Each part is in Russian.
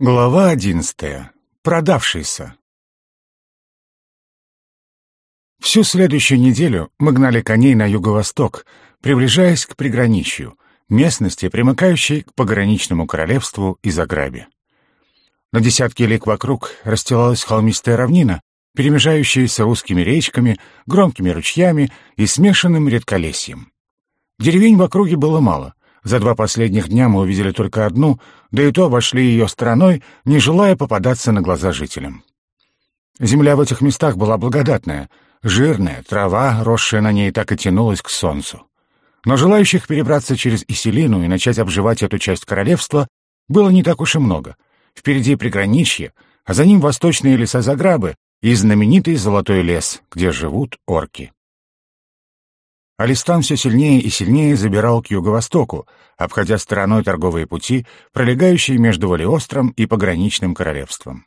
Глава одиннадцатая. Продавшийся. Всю следующую неделю мы гнали коней на юго-восток, приближаясь к приграничью, местности, примыкающей к пограничному королевству и Заграбе. На десятки лик вокруг расстилалась холмистая равнина, перемежающаяся узкими речками, громкими ручьями и смешанным редколесьем. Деревень в округе было мало, за два последних дня мы увидели только одну, да и то обошли ее стороной, не желая попадаться на глаза жителям. Земля в этих местах была благодатная, жирная, трава, росшая на ней, так и тянулась к солнцу. Но желающих перебраться через Иселину и начать обживать эту часть королевства было не так уж и много. Впереди приграничье, а за ним восточные леса Заграбы и знаменитый Золотой лес, где живут орки. Алистан все сильнее и сильнее забирал к юго-востоку, обходя стороной торговые пути, пролегающие между Валиостром и пограничным королевством.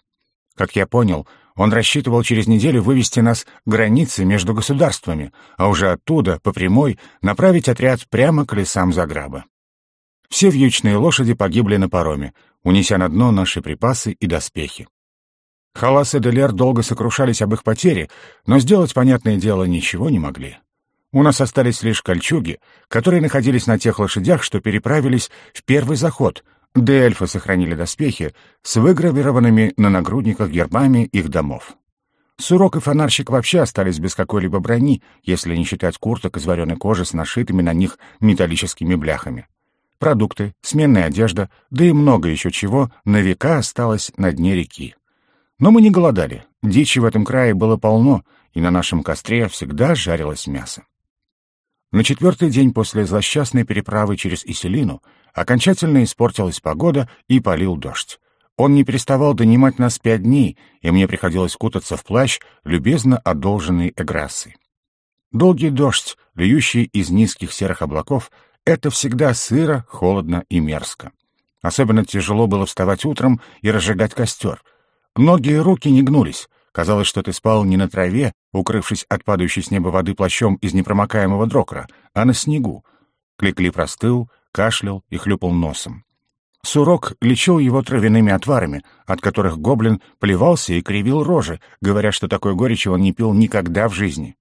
Как я понял, он рассчитывал через неделю вывести нас к границе между государствами, а уже оттуда, по прямой, направить отряд прямо к лесам Заграба. Все вьючные лошади погибли на пароме, унеся на дно наши припасы и доспехи. Халас и Делер долго сокрушались об их потере, но сделать, понятное дело, ничего не могли. У нас остались лишь кольчуги, которые находились на тех лошадях, что переправились в первый заход, да эльфы сохранили доспехи с выгравированными на нагрудниках гербами их домов. Сурок и фонарщик вообще остались без какой-либо брони, если не считать курток из вареной кожи с нашитыми на них металлическими бляхами. Продукты, сменная одежда, да и много еще чего на века осталось на дне реки. Но мы не голодали, дичи в этом крае было полно, и на нашем костре всегда жарилось мясо. На четвертый день после злосчастной переправы через Иселину окончательно испортилась погода и полил дождь. Он не переставал донимать нас пять дней, и мне приходилось кутаться в плащ, любезно одолженный Эграссой. Долгий дождь, льющий из низких серых облаков, это всегда сыро, холодно и мерзко. Особенно тяжело было вставать утром и разжигать костер. Ноги и руки не гнулись, Казалось, что ты спал не на траве, укрывшись от падающей с неба воды плащом из непромокаемого дрокра, а на снегу. Кликли простыл, кашлял и хлюпал носом. Сурок лечил его травяными отварами, от которых гоблин плевался и кривил рожи, говоря, что такой горечи он не пил никогда в жизни.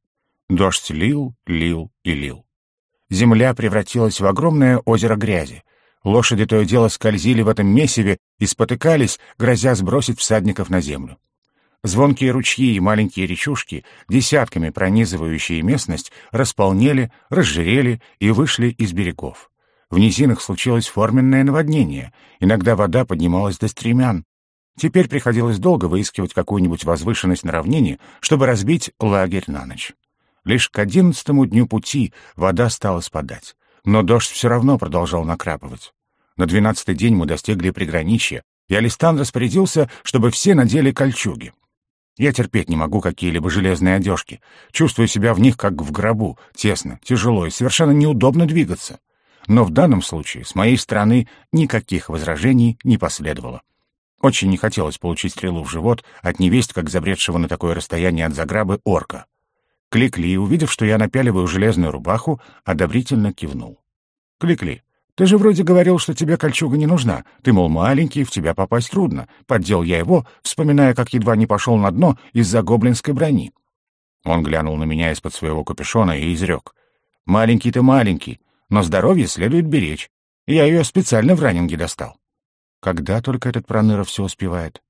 Дождь лил, лил и лил. Земля превратилась в огромное озеро грязи. Лошади то и дело скользили в этом месиве и спотыкались, грозя сбросить всадников на землю. Звонкие ручьи и маленькие речушки, десятками пронизывающие местность, располнели, разжирели и вышли из берегов. В низинах случилось форменное наводнение, иногда вода поднималась до стремян. Теперь приходилось долго выискивать какую-нибудь возвышенность на равнине, чтобы разбить лагерь на ночь. Лишь к одиннадцатому дню пути вода стала спадать, но дождь все равно продолжал накрапывать. На двенадцатый день мы достигли приграничья, и Алистан распорядился, чтобы все надели кольчуги. Я терпеть не могу какие-либо железные одежки. Чувствую себя в них как в гробу, тесно, тяжело и совершенно неудобно двигаться. Но в данном случае с моей стороны никаких возражений не последовало. Очень не хотелось получить стрелу в живот от невесть, как забредшего на такое расстояние от заграбы орка. Кликли, увидев, что я напяливаю железную рубаху, одобрительно кивнул. «Кликли, ты же вроде говорил, что тебе кольчуга не нужна. Ты, мол, маленький, в тебя попасть трудно. Поддел я его, вспоминая, как едва не пошел на дно из-за гоблинской брони. Он глянул на меня из-под своего капюшона и изрек. «Маленький ты маленький, но здоровье следует беречь. Я ее специально в раннинге достал». Когда только этот проныра все успевает?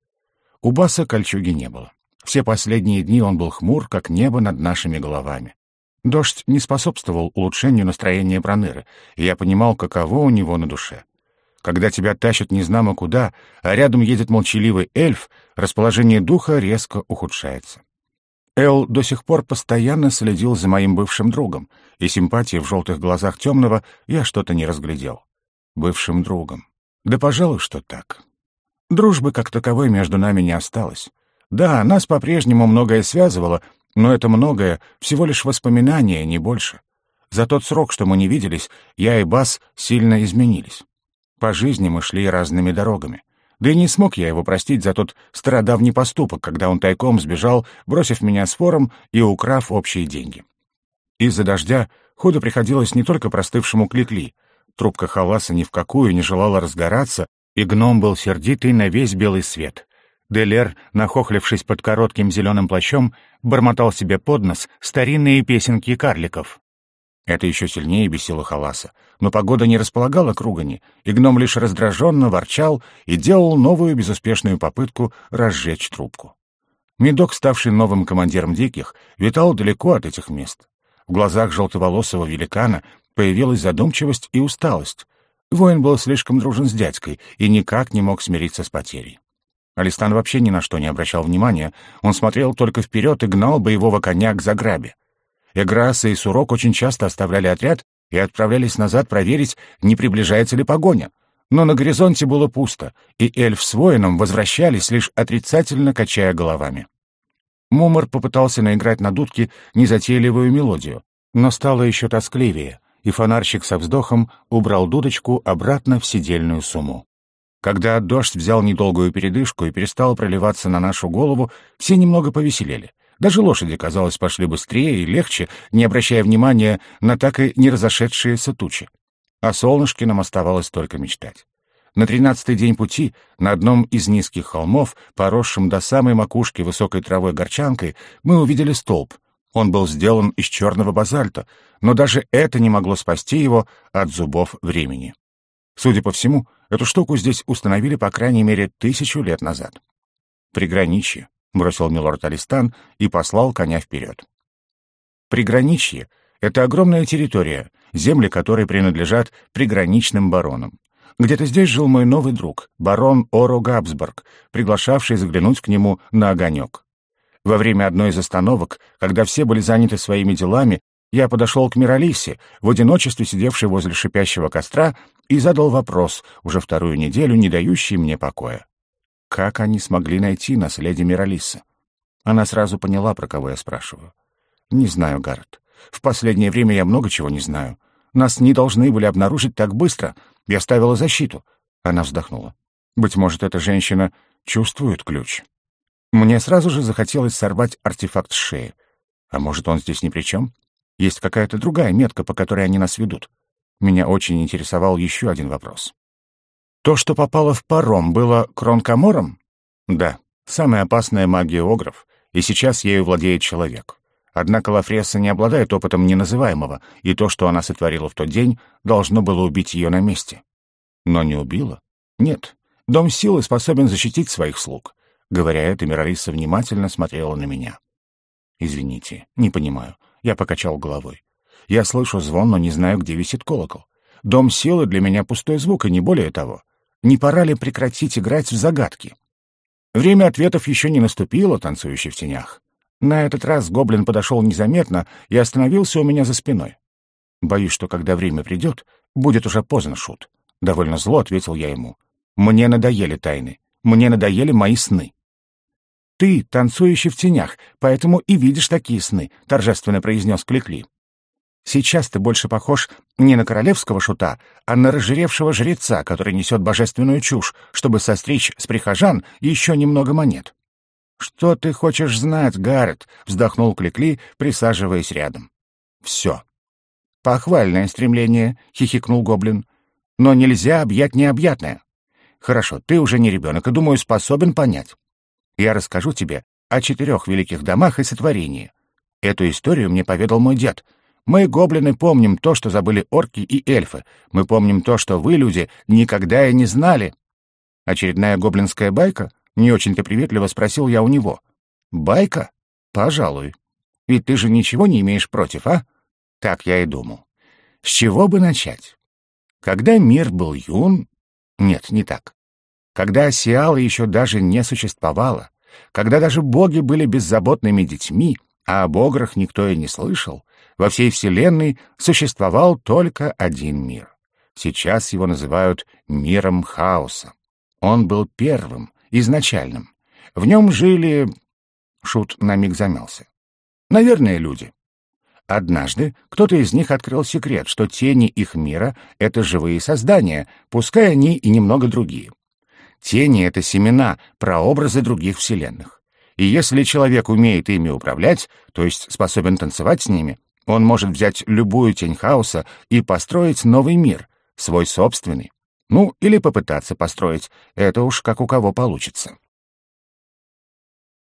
У Баса кольчуги не было. Все последние дни он был хмур, как небо над нашими головами. Дождь не способствовал улучшению настроения Проныры, и я понимал, каково у него на душе. Когда тебя тащат незнамо куда, а рядом едет молчаливый эльф, расположение духа резко ухудшается. Эл до сих пор постоянно следил за моим бывшим другом, и симпатии в желтых глазах темного я что-то не разглядел. Бывшим другом. Да, пожалуй, что так. Дружбы как таковой между нами не осталось. Да, нас по-прежнему многое связывало, но это многое всего лишь воспоминания, не больше. За тот срок, что мы не виделись, я и Бас сильно изменились. По жизни мы шли разными дорогами. Да и не смог я его простить за тот стародавний поступок, когда он тайком сбежал, бросив меня с фором и украв общие деньги. Из-за дождя худо приходилось не только простывшему кликли. Трубка халаса ни в какую не желала разгораться, И гном был сердитый на весь белый свет. Делер, нахохлившись под коротким зеленым плащом, бормотал себе под нос старинные песенки карликов. Это еще сильнее бесило Халаса, но погода не располагала к ругани, и гном лишь раздраженно ворчал и делал новую безуспешную попытку разжечь трубку. Медок, ставший новым командиром диких, витал далеко от этих мест. В глазах желтоволосого великана появилась задумчивость и усталость. Воин был слишком дружен с дядькой и никак не мог смириться с потерей. Алистан вообще ни на что не обращал внимания, он смотрел только вперед и гнал боевого коня к заграбе. Эграса и Сурок очень часто оставляли отряд и отправлялись назад проверить, не приближается ли погоня. Но на горизонте было пусто, и эльф с воином возвращались, лишь отрицательно качая головами. Мумор попытался наиграть на дудке незатейливую мелодию, но стало еще тоскливее, и фонарщик со вздохом убрал дудочку обратно в сидельную сумму. Когда дождь взял недолгую передышку и перестал проливаться на нашу голову, все немного повеселели. Даже лошади, казалось, пошли быстрее и легче, не обращая внимания на так и не разошедшиеся тучи. О солнышке нам оставалось только мечтать. На тринадцатый день пути на одном из низких холмов, поросшем до самой макушки высокой травой горчанкой, мы увидели столб. Он был сделан из черного базальта, но даже это не могло спасти его от зубов времени. Судя по всему, эту штуку здесь установили по крайней мере тысячу лет назад. Приграничье, — бросил милорд Алистан и послал коня вперед. Приграничье — это огромная территория, земли которой принадлежат приграничным баронам. Где-то здесь жил мой новый друг, барон Оро Габсбург, приглашавший заглянуть к нему на огонек. Во время одной из остановок, когда все были заняты своими делами, я подошел к Миралисе, в одиночестве сидевшей возле шипящего костра, и задал вопрос, уже вторую неделю не дающий мне покоя. Как они смогли найти нас, леди Миралиса? Она сразу поняла, про кого я спрашиваю. Не знаю, Гаррет. В последнее время я много чего не знаю. Нас не должны были обнаружить так быстро. Я ставила защиту. Она вздохнула. Быть может, эта женщина чувствует ключ. Мне сразу же захотелось сорвать артефакт с шеи. А может, он здесь ни при чем? Есть какая-то другая метка, по которой они нас ведут. Меня очень интересовал еще один вопрос. То, что попало в паром, было кронкомором? Да, самая опасная магия огров, и сейчас ею владеет человек. Однако Лафресса не обладает опытом неназываемого, и то, что она сотворила в тот день, должно было убить ее на месте. Но не убила? Нет. Дом силы способен защитить своих слуг. Говоря это, Миралиса внимательно смотрела на меня. «Извините, не понимаю». Я покачал головой. «Я слышу звон, но не знаю, где висит колокол. Дом силы для меня пустой звук, и не более того не пора ли прекратить играть в загадки? Время ответов еще не наступило, танцующий в тенях. На этот раз гоблин подошел незаметно и остановился у меня за спиной. Боюсь, что когда время придет, будет уже поздно, Шут. Довольно зло ответил я ему. Мне надоели тайны. Мне надоели мои сны. Ты танцующий в тенях, поэтому и видишь такие сны, торжественно произнес Кликли. Сейчас ты больше похож не на королевского шута, а на разжиревшего жреца, который несет божественную чушь, чтобы состричь с прихожан еще немного монет. «Что ты хочешь знать, Гаррет?» — вздохнул Кликли, присаживаясь рядом. «Все». «Похвальное стремление», — хихикнул гоблин. «Но нельзя объять необъятное. Хорошо, ты уже не ребенок и, думаю, способен понять. Я расскажу тебе о четырех великих домах и сотворении. Эту историю мне поведал мой дед — мы, гоблины, помним то, что забыли орки и эльфы. Мы помним то, что вы, люди, никогда и не знали. Очередная гоблинская байка? Не очень-то приветливо спросил я у него. Байка? Пожалуй. Ведь ты же ничего не имеешь против, а? Так я и думал. С чего бы начать? Когда мир был юн... Нет, не так. Когда Сиала еще даже не существовало, когда даже боги были беззаботными детьми, а об ограх никто и не слышал, во всей Вселенной существовал только один мир. Сейчас его называют миром хаоса. Он был первым, изначальным. В нем жили... Шут на миг замялся. Наверное, люди. Однажды кто-то из них открыл секрет, что тени их мира — это живые создания, пускай они и немного другие. Тени — это семена, прообразы других вселенных. И если человек умеет ими управлять, то есть способен танцевать с ними, он может взять любую тень хаоса и построить новый мир, свой собственный. Ну, или попытаться построить. Это уж как у кого получится.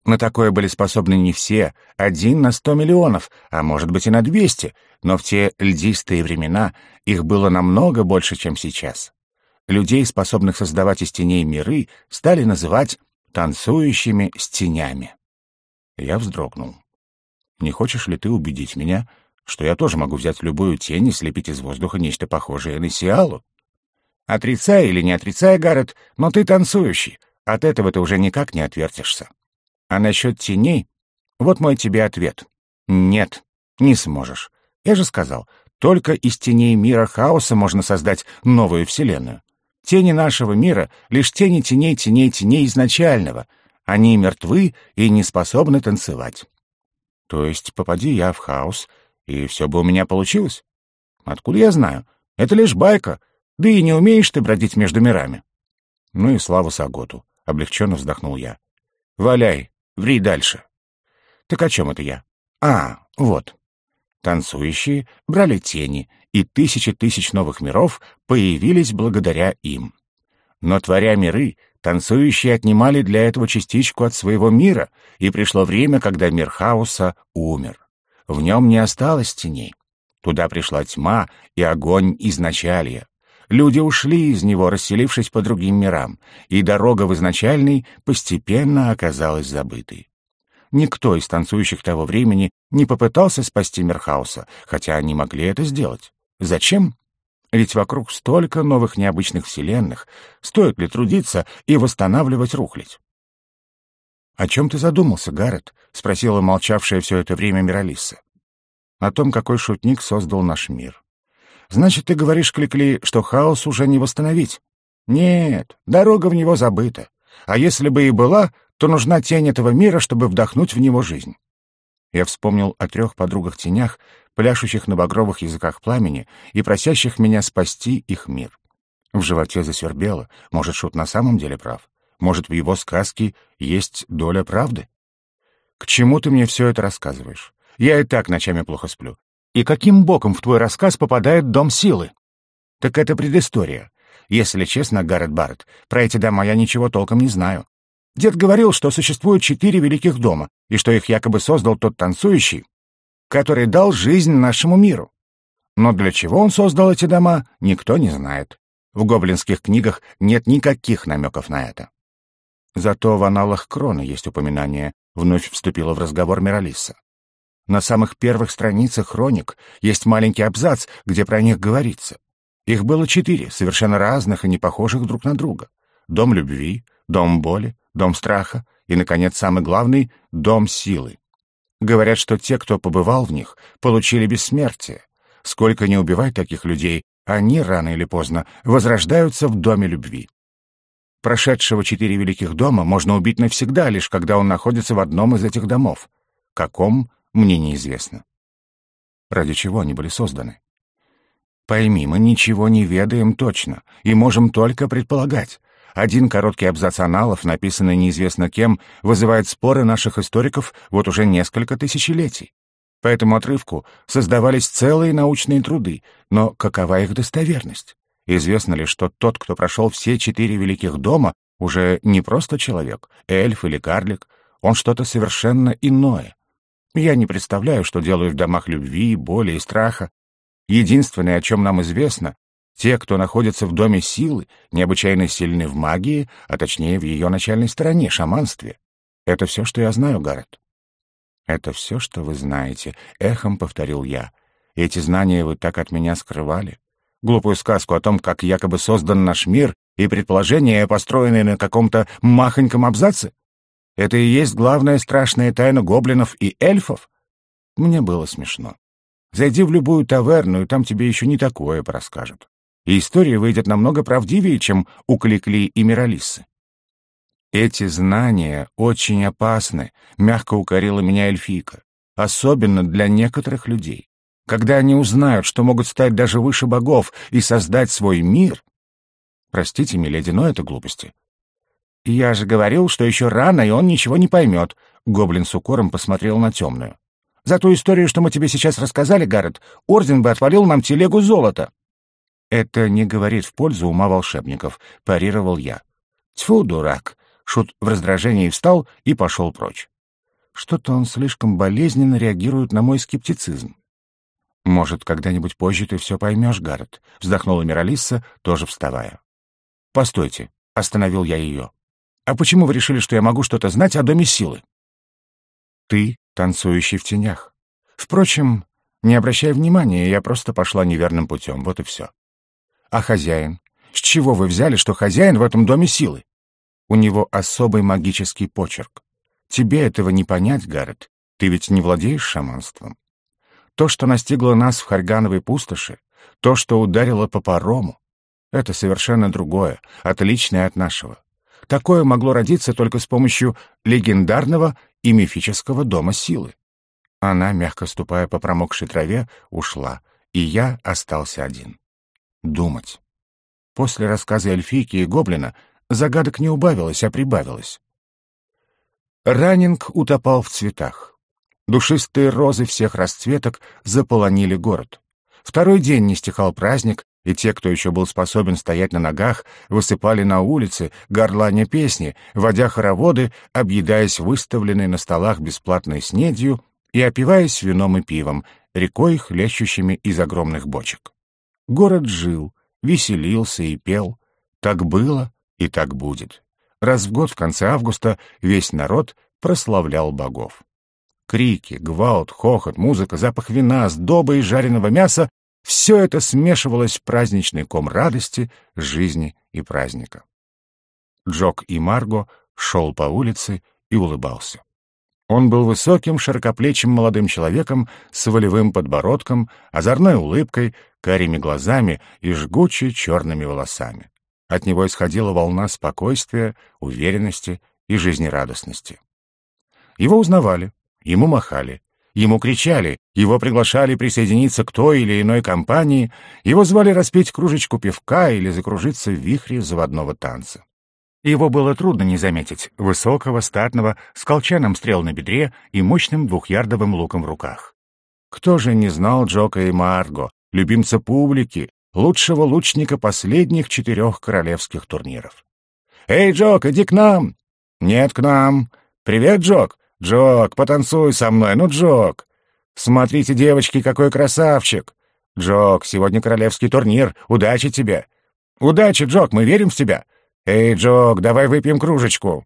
На такое были способны не все, один на сто миллионов, а может быть и на двести, но в те льдистые времена их было намного больше, чем сейчас. Людей, способных создавать из теней миры, стали называть танцующими с тенями. Я вздрогнул. «Не хочешь ли ты убедить меня, что я тоже могу взять любую тень и слепить из воздуха нечто похожее на Сиалу?» «Отрицай или не отрицай, Гаррет, но ты танцующий. От этого ты уже никак не отвертишься. А насчет теней? Вот мой тебе ответ. Нет, не сможешь. Я же сказал, только из теней мира хаоса можно создать новую вселенную. Тени нашего мира — лишь тени теней теней теней изначального. Они мертвы и не способны танцевать. То есть попади я в хаос, и все бы у меня получилось? Откуда я знаю? Это лишь байка. Да и не умеешь ты бродить между мирами. Ну и слава Саготу. Облегченно вздохнул я. Валяй, Ври дальше. Так о чем это я? А, вот. Танцующие брали тени, и тысячи тысяч новых миров появились благодаря им. Но, творя миры, танцующие отнимали для этого частичку от своего мира, и пришло время, когда мир хаоса умер. В нем не осталось теней. Туда пришла тьма и огонь изначалья. Люди ушли из него, расселившись по другим мирам, и дорога в изначальный постепенно оказалась забытой. Никто из танцующих того времени не попытался спасти Мирхауса, хотя они могли это сделать. Зачем? Ведь вокруг столько новых необычных вселенных. Стоит ли трудиться и восстанавливать рухлядь? «О чем ты задумался, Гаррет?» — спросила молчавшая все это время Миралиса. «О том, какой шутник создал наш мир. Значит, ты говоришь, Кликли, что хаос уже не восстановить? Нет, дорога в него забыта. А если бы и была, то нужна тень этого мира, чтобы вдохнуть в него жизнь. Я вспомнил о трех подругах-тенях, пляшущих на багровых языках пламени и просящих меня спасти их мир. В животе засвербело. Может, Шут на самом деле прав? Может, в его сказке есть доля правды? К чему ты мне все это рассказываешь? Я и так ночами плохо сплю. И каким боком в твой рассказ попадает дом силы? Так это предыстория. Если честно, Гаррет Барретт, про эти дома я ничего толком не знаю. Дед говорил, что существует четыре великих дома, и что их якобы создал тот танцующий, который дал жизнь нашему миру. Но для чего он создал эти дома, никто не знает. В гоблинских книгах нет никаких намеков на это. Зато в аналах Крона есть упоминание, вновь вступила в разговор Миралиса. На самых первых страницах хроник есть маленький абзац, где про них говорится. Их было четыре, совершенно разных и не похожих друг на друга. Дом любви, дом боли, дом страха и, наконец, самый главный — дом силы. Говорят, что те, кто побывал в них, получили бессмертие. Сколько не убивать таких людей, они рано или поздно возрождаются в доме любви. Прошедшего четыре великих дома можно убить навсегда, лишь когда он находится в одном из этих домов. Каком мне неизвестно. Ради чего они были созданы? Пойми, мы ничего не ведаем точно и можем только предполагать. Один короткий абзац аналов, написанный неизвестно кем, вызывает споры наших историков вот уже несколько тысячелетий. По этому отрывку создавались целые научные труды, но какова их достоверность? Известно ли, что тот, кто прошел все четыре великих дома, уже не просто человек, эльф или карлик, он что-то совершенно иное, я не представляю, что делают в домах любви, боли и страха. Единственное, о чем нам известно, те, кто находится в доме силы, необычайно сильны в магии, а точнее в ее начальной стороне, шаманстве. Это все, что я знаю, Гаррет. Это все, что вы знаете, эхом повторил я. Эти знания вы так от меня скрывали. Глупую сказку о том, как якобы создан наш мир, и предположения, построенные на каком-то махоньком абзаце? Это и есть главная страшная тайна гоблинов и эльфов? Мне было смешно. Зайди в любую таверну, и там тебе еще не такое расскажут. И история выйдет намного правдивее, чем у Кликли и Миралисы. Эти знания очень опасны, мягко укорила меня эльфийка, особенно для некоторых людей. Когда они узнают, что могут стать даже выше богов и создать свой мир... Простите, миледи, но это глупости. «Я же говорил, что еще рано, и он ничего не поймет», — Гоблин с укором посмотрел на темную. «За ту историю, что мы тебе сейчас рассказали, Гаррет, Орден бы отвалил нам телегу золота». «Это не говорит в пользу ума волшебников», — парировал я. «Тьфу, дурак!» Шут в раздражении встал и пошел прочь. Что-то он слишком болезненно реагирует на мой скептицизм. «Может, когда-нибудь позже ты все поймешь, Гаррет», — вздохнула Миралисса, тоже вставая. «Постойте», — остановил я ее. «А почему вы решили, что я могу что-то знать о Доме Силы?» «Ты, танцующий в тенях. Впрочем, не обращай внимания, я просто пошла неверным путем, вот и все. А хозяин? С чего вы взяли, что хозяин в этом Доме Силы? У него особый магический почерк. Тебе этого не понять, Гаррет. Ты ведь не владеешь шаманством. То, что настигло нас в Харьгановой пустоши, то, что ударило по парому, это совершенно другое, отличное от нашего. Такое могло родиться только с помощью легендарного и мифического дома силы. Она, мягко ступая по промокшей траве, ушла, и я остался один. Думать. После рассказа эльфийки и гоблина загадок не убавилось, а прибавилось. Раннинг утопал в цветах. Душистые розы всех расцветок заполонили город. Второй день не стихал праздник, и те, кто еще был способен стоять на ногах, высыпали на улицы, горланя песни, водя хороводы, объедаясь выставленной на столах бесплатной снедью и опиваясь вином и пивом, рекой, хлещущими из огромных бочек. Город жил, веселился и пел. Так было и так будет. Раз в год в конце августа весь народ прославлял богов. Крики, гвалт, хохот, музыка, запах вина, сдоба и жареного мяса — все это смешивалось в праздничный ком радости, жизни и праздника. Джок и Марго шел по улице и улыбался. Он был высоким, широкоплечим молодым человеком с волевым подбородком, озорной улыбкой, карими глазами и жгучей черными волосами. От него исходила волна спокойствия, уверенности и жизнерадостности. Его узнавали, ему махали, ему кричали, его приглашали присоединиться к той или иной компании, его звали распить кружечку пивка или закружиться в вихре заводного танца. Его было трудно не заметить, высокого, статного, с колчаном стрел на бедре и мощным двухярдовым луком в руках. Кто же не знал Джока и Марго, любимца публики, лучшего лучника последних четырех королевских турниров? «Эй, Джок, иди к нам!» «Нет, к нам!» «Привет, Джок!» «Джок, потанцуй со мной, ну, Джок!» «Смотрите, девочки, какой красавчик!» «Джок, сегодня королевский турнир, удачи тебе!» «Удачи, Джок, мы верим в тебя!» «Эй, Джок, давай выпьем кружечку!»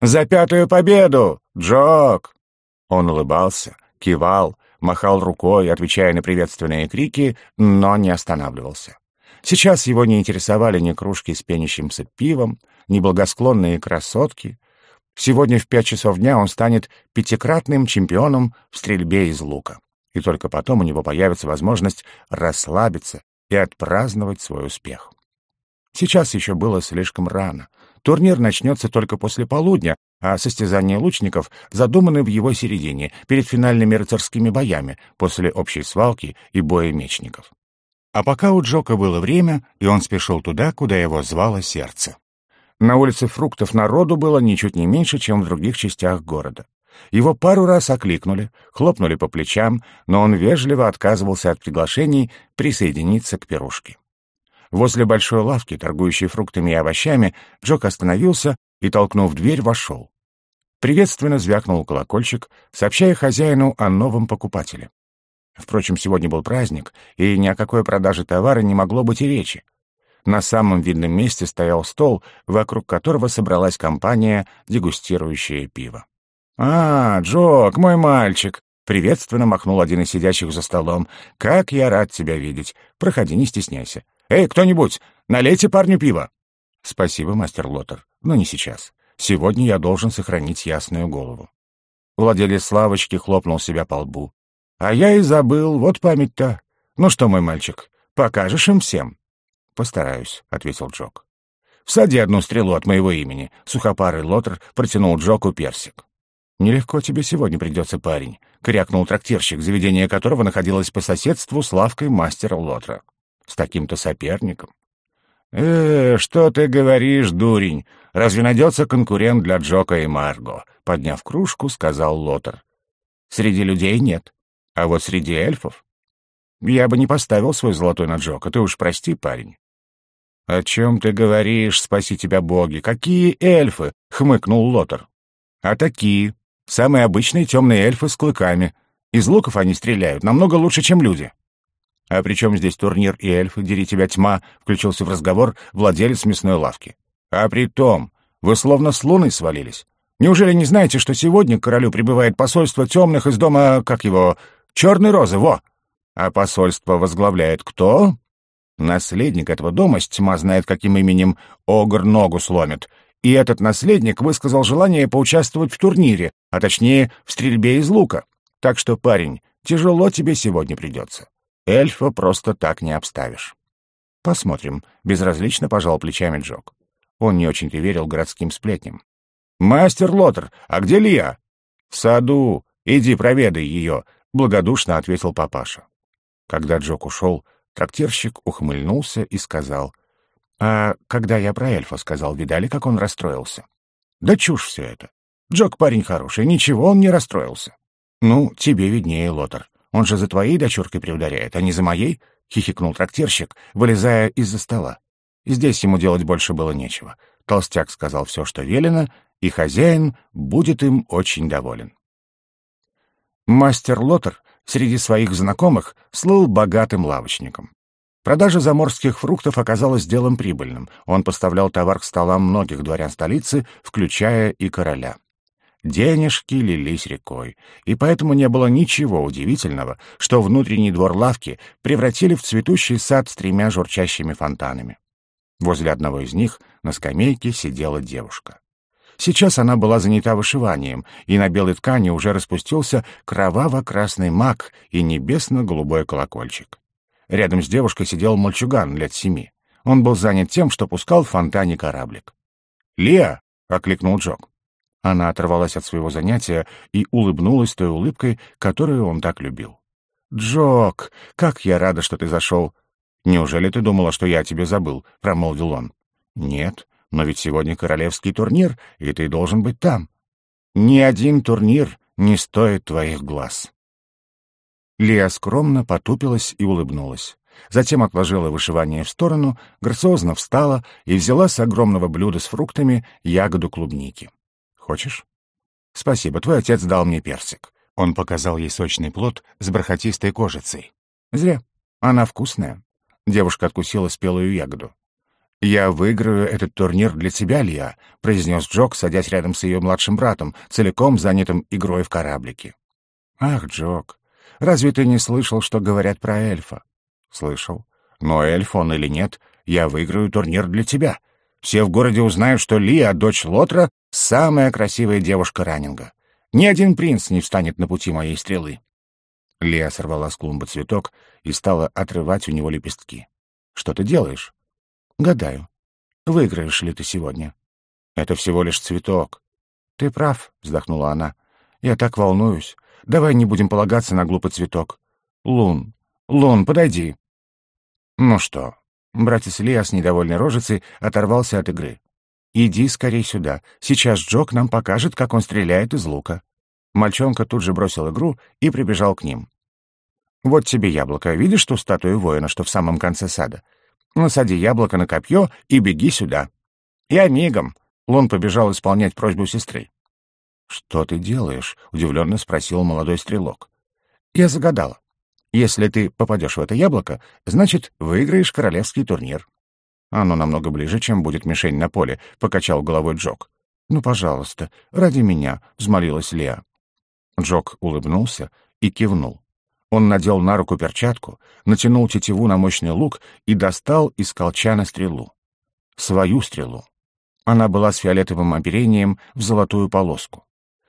«За пятую победу! Джок!» Он улыбался, кивал, махал рукой, отвечая на приветственные крики, но не останавливался. Сейчас его не интересовали ни кружки с пенящимся пивом, ни благосклонные красотки. Сегодня в пять часов дня он станет пятикратным чемпионом в стрельбе из лука. И только потом у него появится возможность расслабиться и отпраздновать свой успех. Сейчас еще было слишком рано. Турнир начнется только после полудня, а состязания лучников задуманы в его середине, перед финальными рыцарскими боями, после общей свалки и боя мечников. А пока у Джока было время, и он спешил туда, куда его звало сердце. На улице фруктов народу было ничуть не меньше, чем в других частях города. Его пару раз окликнули, хлопнули по плечам, но он вежливо отказывался от приглашений присоединиться к пирушке. Возле большой лавки, торгующей фруктами и овощами, Джок остановился и, толкнув дверь, вошел. Приветственно звякнул колокольчик, сообщая хозяину о новом покупателе. Впрочем, сегодня был праздник, и ни о какой продаже товара не могло быть и речи. На самом видном месте стоял стол, вокруг которого собралась компания, дегустирующая пиво. «А, Джок, мой мальчик!» — приветственно махнул один из сидящих за столом. «Как я рад тебя видеть! Проходи, не стесняйся. «Эй, кто-нибудь, налейте парню пива!» «Спасибо, мастер Лотер, но не сейчас. Сегодня я должен сохранить ясную голову». Владелец лавочки хлопнул себя по лбу. «А я и забыл, вот память-то. Ну что, мой мальчик, покажешь им всем?» «Постараюсь», — ответил Джок. «Всади одну стрелу от моего имени», — сухопарый Лотер протянул Джоку персик. «Нелегко тебе сегодня придется, парень», — крякнул трактирщик, заведение которого находилось по соседству с лавкой мастера Лотера с таким-то соперником. «Э, что ты говоришь, дурень? Разве найдется конкурент для Джока и Марго?» Подняв кружку, сказал Лотер. «Среди людей нет, а вот среди эльфов...» Я бы не поставил свой золотой на Джока, ты уж прости, парень». «О чем ты говоришь, спаси тебя боги? Какие эльфы?» — хмыкнул Лотер. «А такие. Самые обычные темные эльфы с клыками. Из луков они стреляют намного лучше, чем люди». «А при чем здесь турнир и эльфы, дери тебя тьма?» — включился в разговор владелец мясной лавки. «А при том, вы словно с луны свалились. Неужели не знаете, что сегодня к королю прибывает посольство темных из дома, как его, Черной Розы, во? А посольство возглавляет кто? Наследник этого дома, тьма знает каким именем, Огр ногу сломит. И этот наследник высказал желание поучаствовать в турнире, а точнее в стрельбе из лука. Так что, парень, тяжело тебе сегодня придется. Эльфа просто так не обставишь. Посмотрим, безразлично пожал плечами Джок. Он не очень-то верил городским сплетням. «Мастер Лотер, а где Лия?» «В саду. Иди проведай ее», — благодушно ответил папаша. Когда Джок ушел, трактирщик ухмыльнулся и сказал, «А когда я про эльфа сказал, видали, как он расстроился?» «Да чушь все это. Джок парень хороший, ничего он не расстроился». «Ну, тебе виднее, Лотер. Он же за твоей дочуркой приударяет, а не за моей?» — хихикнул трактирщик, вылезая из-за стола. Здесь ему делать больше было нечего. Толстяк сказал все, что велено, и хозяин будет им очень доволен. Мастер Лотер среди своих знакомых слыл богатым лавочником. Продажа заморских фруктов оказалась делом прибыльным. Он поставлял товар к столам многих дворян столицы, включая и короля. Денежки лились рекой, и поэтому не было ничего удивительного, что внутренний двор лавки превратили в цветущий сад с тремя журчащими фонтанами. Возле одного из них на скамейке сидела девушка. Сейчас она была занята вышиванием, и на белой ткани уже распустился кроваво-красный мак и небесно-голубой колокольчик. Рядом с девушкой сидел мальчуган лет семи. Он был занят тем, что пускал в фонтане кораблик. «Лия!» — окликнул Джок. Она оторвалась от своего занятия и улыбнулась той улыбкой, которую он так любил. «Джок, как я рада, что ты зашел!» «Неужели ты думала, что я тебе забыл?» — промолвил он. «Нет, но ведь сегодня королевский турнир, и ты должен быть там. Ни один турнир не стоит твоих глаз. Лия скромно потупилась и улыбнулась. Затем отложила вышивание в сторону, грациозно встала и взяла с огромного блюда с фруктами ягоду клубники. «Хочешь?» «Спасибо, твой отец дал мне персик». Он показал ей сочный плод с бархатистой кожицей. «Зря. Она вкусная». Девушка откусила спелую ягоду. «Я выиграю этот турнир для тебя, Лия», — произнес Джок, садясь рядом с ее младшим братом, целиком занятым игрой в кораблике. «Ах, Джок, разве ты не слышал, что говорят про эльфа?» «Слышал. Но эльф он или нет, я выиграю турнир для тебя. Все в городе узнают, что Лия, дочь Лотра, самая красивая девушка Раннинга. Ни один принц не встанет на пути моей стрелы». Лия сорвала с клумбы цветок и стала отрывать у него лепестки. «Что ты делаешь?» Гадаю, выиграешь ли ты сегодня. Это всего лишь цветок. Ты прав, вздохнула она. Я так волнуюсь. Давай не будем полагаться на глупый цветок. Лун, Лун, подойди. Ну что? Братец Илья с недовольной рожицей оторвался от игры. «Иди скорей сюда. Сейчас Джок нам покажет, как он стреляет из лука». Мальчонка тут же бросил игру и прибежал к ним. «Вот тебе яблоко. Видишь ту статую воина, что в самом конце сада? Насади яблоко на копье и беги сюда. Я мигом. Лон побежал исполнять просьбу сестры. «Что ты делаешь?» — удивленно спросил молодой стрелок. «Я загадала. Если ты попадешь в это яблоко, значит, выиграешь королевский турнир». «Оно намного ближе, чем будет мишень на поле», — покачал головой Джок. «Ну, пожалуйста, ради меня», — взмолилась Леа. Джок улыбнулся и кивнул. Он надел на руку перчатку, натянул тетиву на мощный лук и достал из колчана стрелу. Свою стрелу. Она была с фиолетовым оперением в золотую полоску.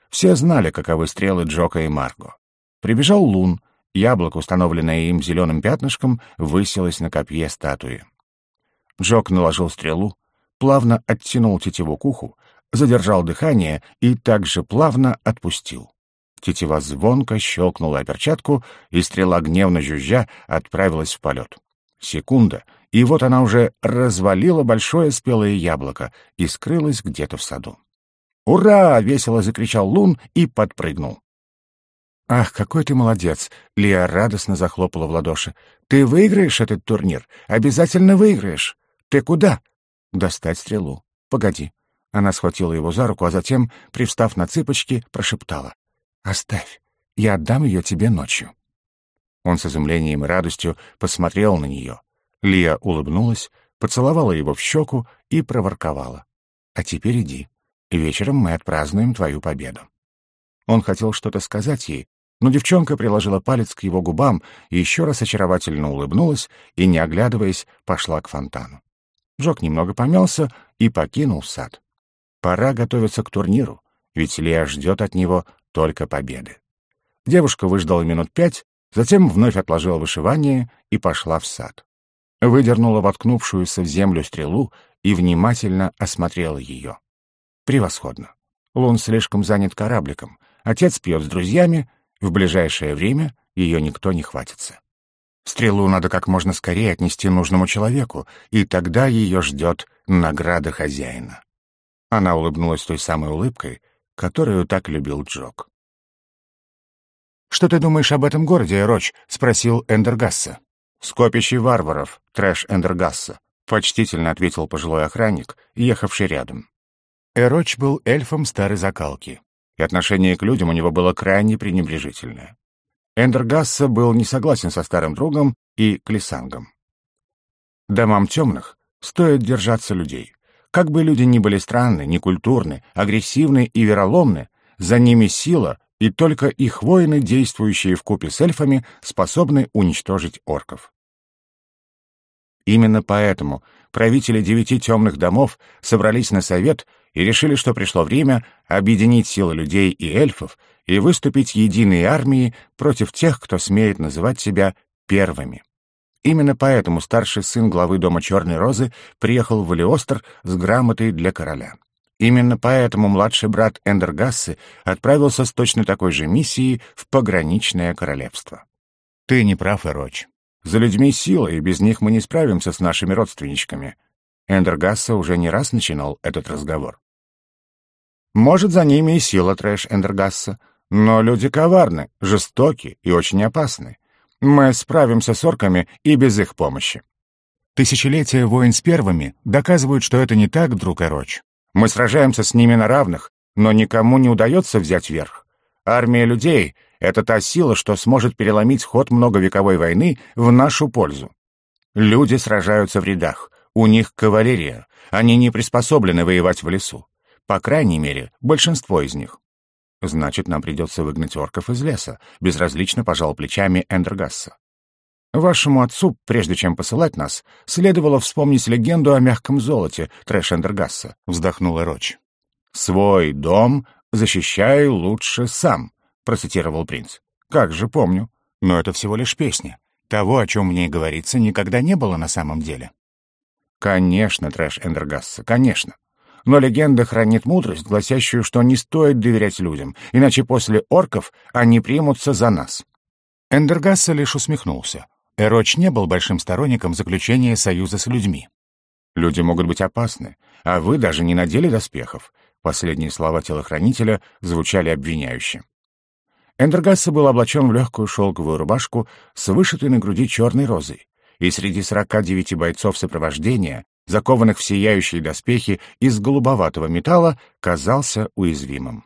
Все знали, каковы стрелы Джока и Марго. Прибежал Лун, яблоко, установленное им зеленым пятнышком, высилось на копье статуи. Джок наложил стрелу, плавно оттянул тетиву к уху, задержал дыхание и также плавно отпустил. Тетива звонко щелкнула о перчатку, и стрела гневно жужжа отправилась в полет. Секунда, и вот она уже развалила большое спелое яблоко и скрылась где-то в саду. «Ура!» — весело закричал Лун и подпрыгнул. «Ах, какой ты молодец!» — Лия радостно захлопала в ладоши. «Ты выиграешь этот турнир? Обязательно выиграешь! Ты куда?» «Достать стрелу. Погоди». Она схватила его за руку, а затем, привстав на цыпочки, прошептала. «Оставь. Я отдам ее тебе ночью». Он с изумлением и радостью посмотрел на нее. Лия улыбнулась, поцеловала его в щеку и проворковала. «А теперь иди. Вечером мы отпразднуем твою победу». Он хотел что-то сказать ей, но девчонка приложила палец к его губам и еще раз очаровательно улыбнулась и, не оглядываясь, пошла к фонтану. Джок немного помялся и покинул сад. Пора готовиться к турниру, ведь Леа ждет от него только победы. Девушка выждала минут пять, затем вновь отложила вышивание и пошла в сад. Выдернула воткнувшуюся в землю стрелу и внимательно осмотрела ее. Превосходно. Лун слишком занят корабликом, отец пьет с друзьями, в ближайшее время ее никто не хватится. Стрелу надо как можно скорее отнести нужному человеку, и тогда ее ждет награда хозяина. Она улыбнулась той самой улыбкой, которую так любил Джок. «Что ты думаешь об этом городе, Эроч?» — спросил Эндергасса. «Скопище варваров, трэш Эндергасса», — почтительно ответил пожилой охранник, ехавший рядом. Эроч был эльфом старой закалки, и отношение к людям у него было крайне пренебрежительное. Эндергасса был не согласен со старым другом и Клисангом. Домам темных стоит держаться людей. Как бы люди ни были странны, некультурны, агрессивны и вероломны, за ними сила и только их воины, действующие в купе с эльфами, способны уничтожить орков. Именно поэтому правители девяти темных домов собрались на совет и решили, что пришло время объединить силы людей и эльфов и выступить единой армией против тех, кто смеет называть себя первыми. Именно поэтому старший сын главы дома Черной Розы приехал в Элиостр с грамотой для короля. Именно поэтому младший брат Эндергассы отправился с точно такой же миссией в пограничное королевство. Ты не прав, Эроч. За людьми сила, и без них мы не справимся с нашими родственничками. Эндергасса уже не раз начинал этот разговор. Может, за ними и сила, Трэш Эндергасса, но люди коварны, жестоки и очень опасны. Мы справимся с орками и без их помощи. Тысячелетия войн с первыми доказывают, что это не так, друг Эроч. Мы сражаемся с ними на равных, но никому не удается взять верх. Армия людей — это та сила, что сможет переломить ход многовековой войны в нашу пользу. Люди сражаются в рядах, у них кавалерия, они не приспособлены воевать в лесу. По крайней мере, большинство из них. Значит, нам придется выгнать орков из леса, безразлично пожал плечами Эндергасса. Вашему отцу, прежде чем посылать нас, следовало вспомнить легенду о мягком золоте Трэш Эндергасса, вздохнула Роч. «Свой дом защищай лучше сам», — процитировал принц. «Как же помню. Но это всего лишь песня. Того, о чем в ней говорится, никогда не было на самом деле». «Конечно, Трэш Эндергасса, конечно. Но легенда хранит мудрость, гласящую, что не стоит доверять людям, иначе после орков они примутся за нас». Эндергасса лишь усмехнулся. Эроч не был большим сторонником заключения союза с людьми. «Люди могут быть опасны, а вы даже не надели доспехов». Последние слова телохранителя звучали обвиняюще. Эндергасса был облачен в легкую шелковую рубашку с вышитой на груди черной розой, и среди сорока девяти бойцов сопровождения, закованных в сияющие доспехи из голубоватого металла, казался уязвимым.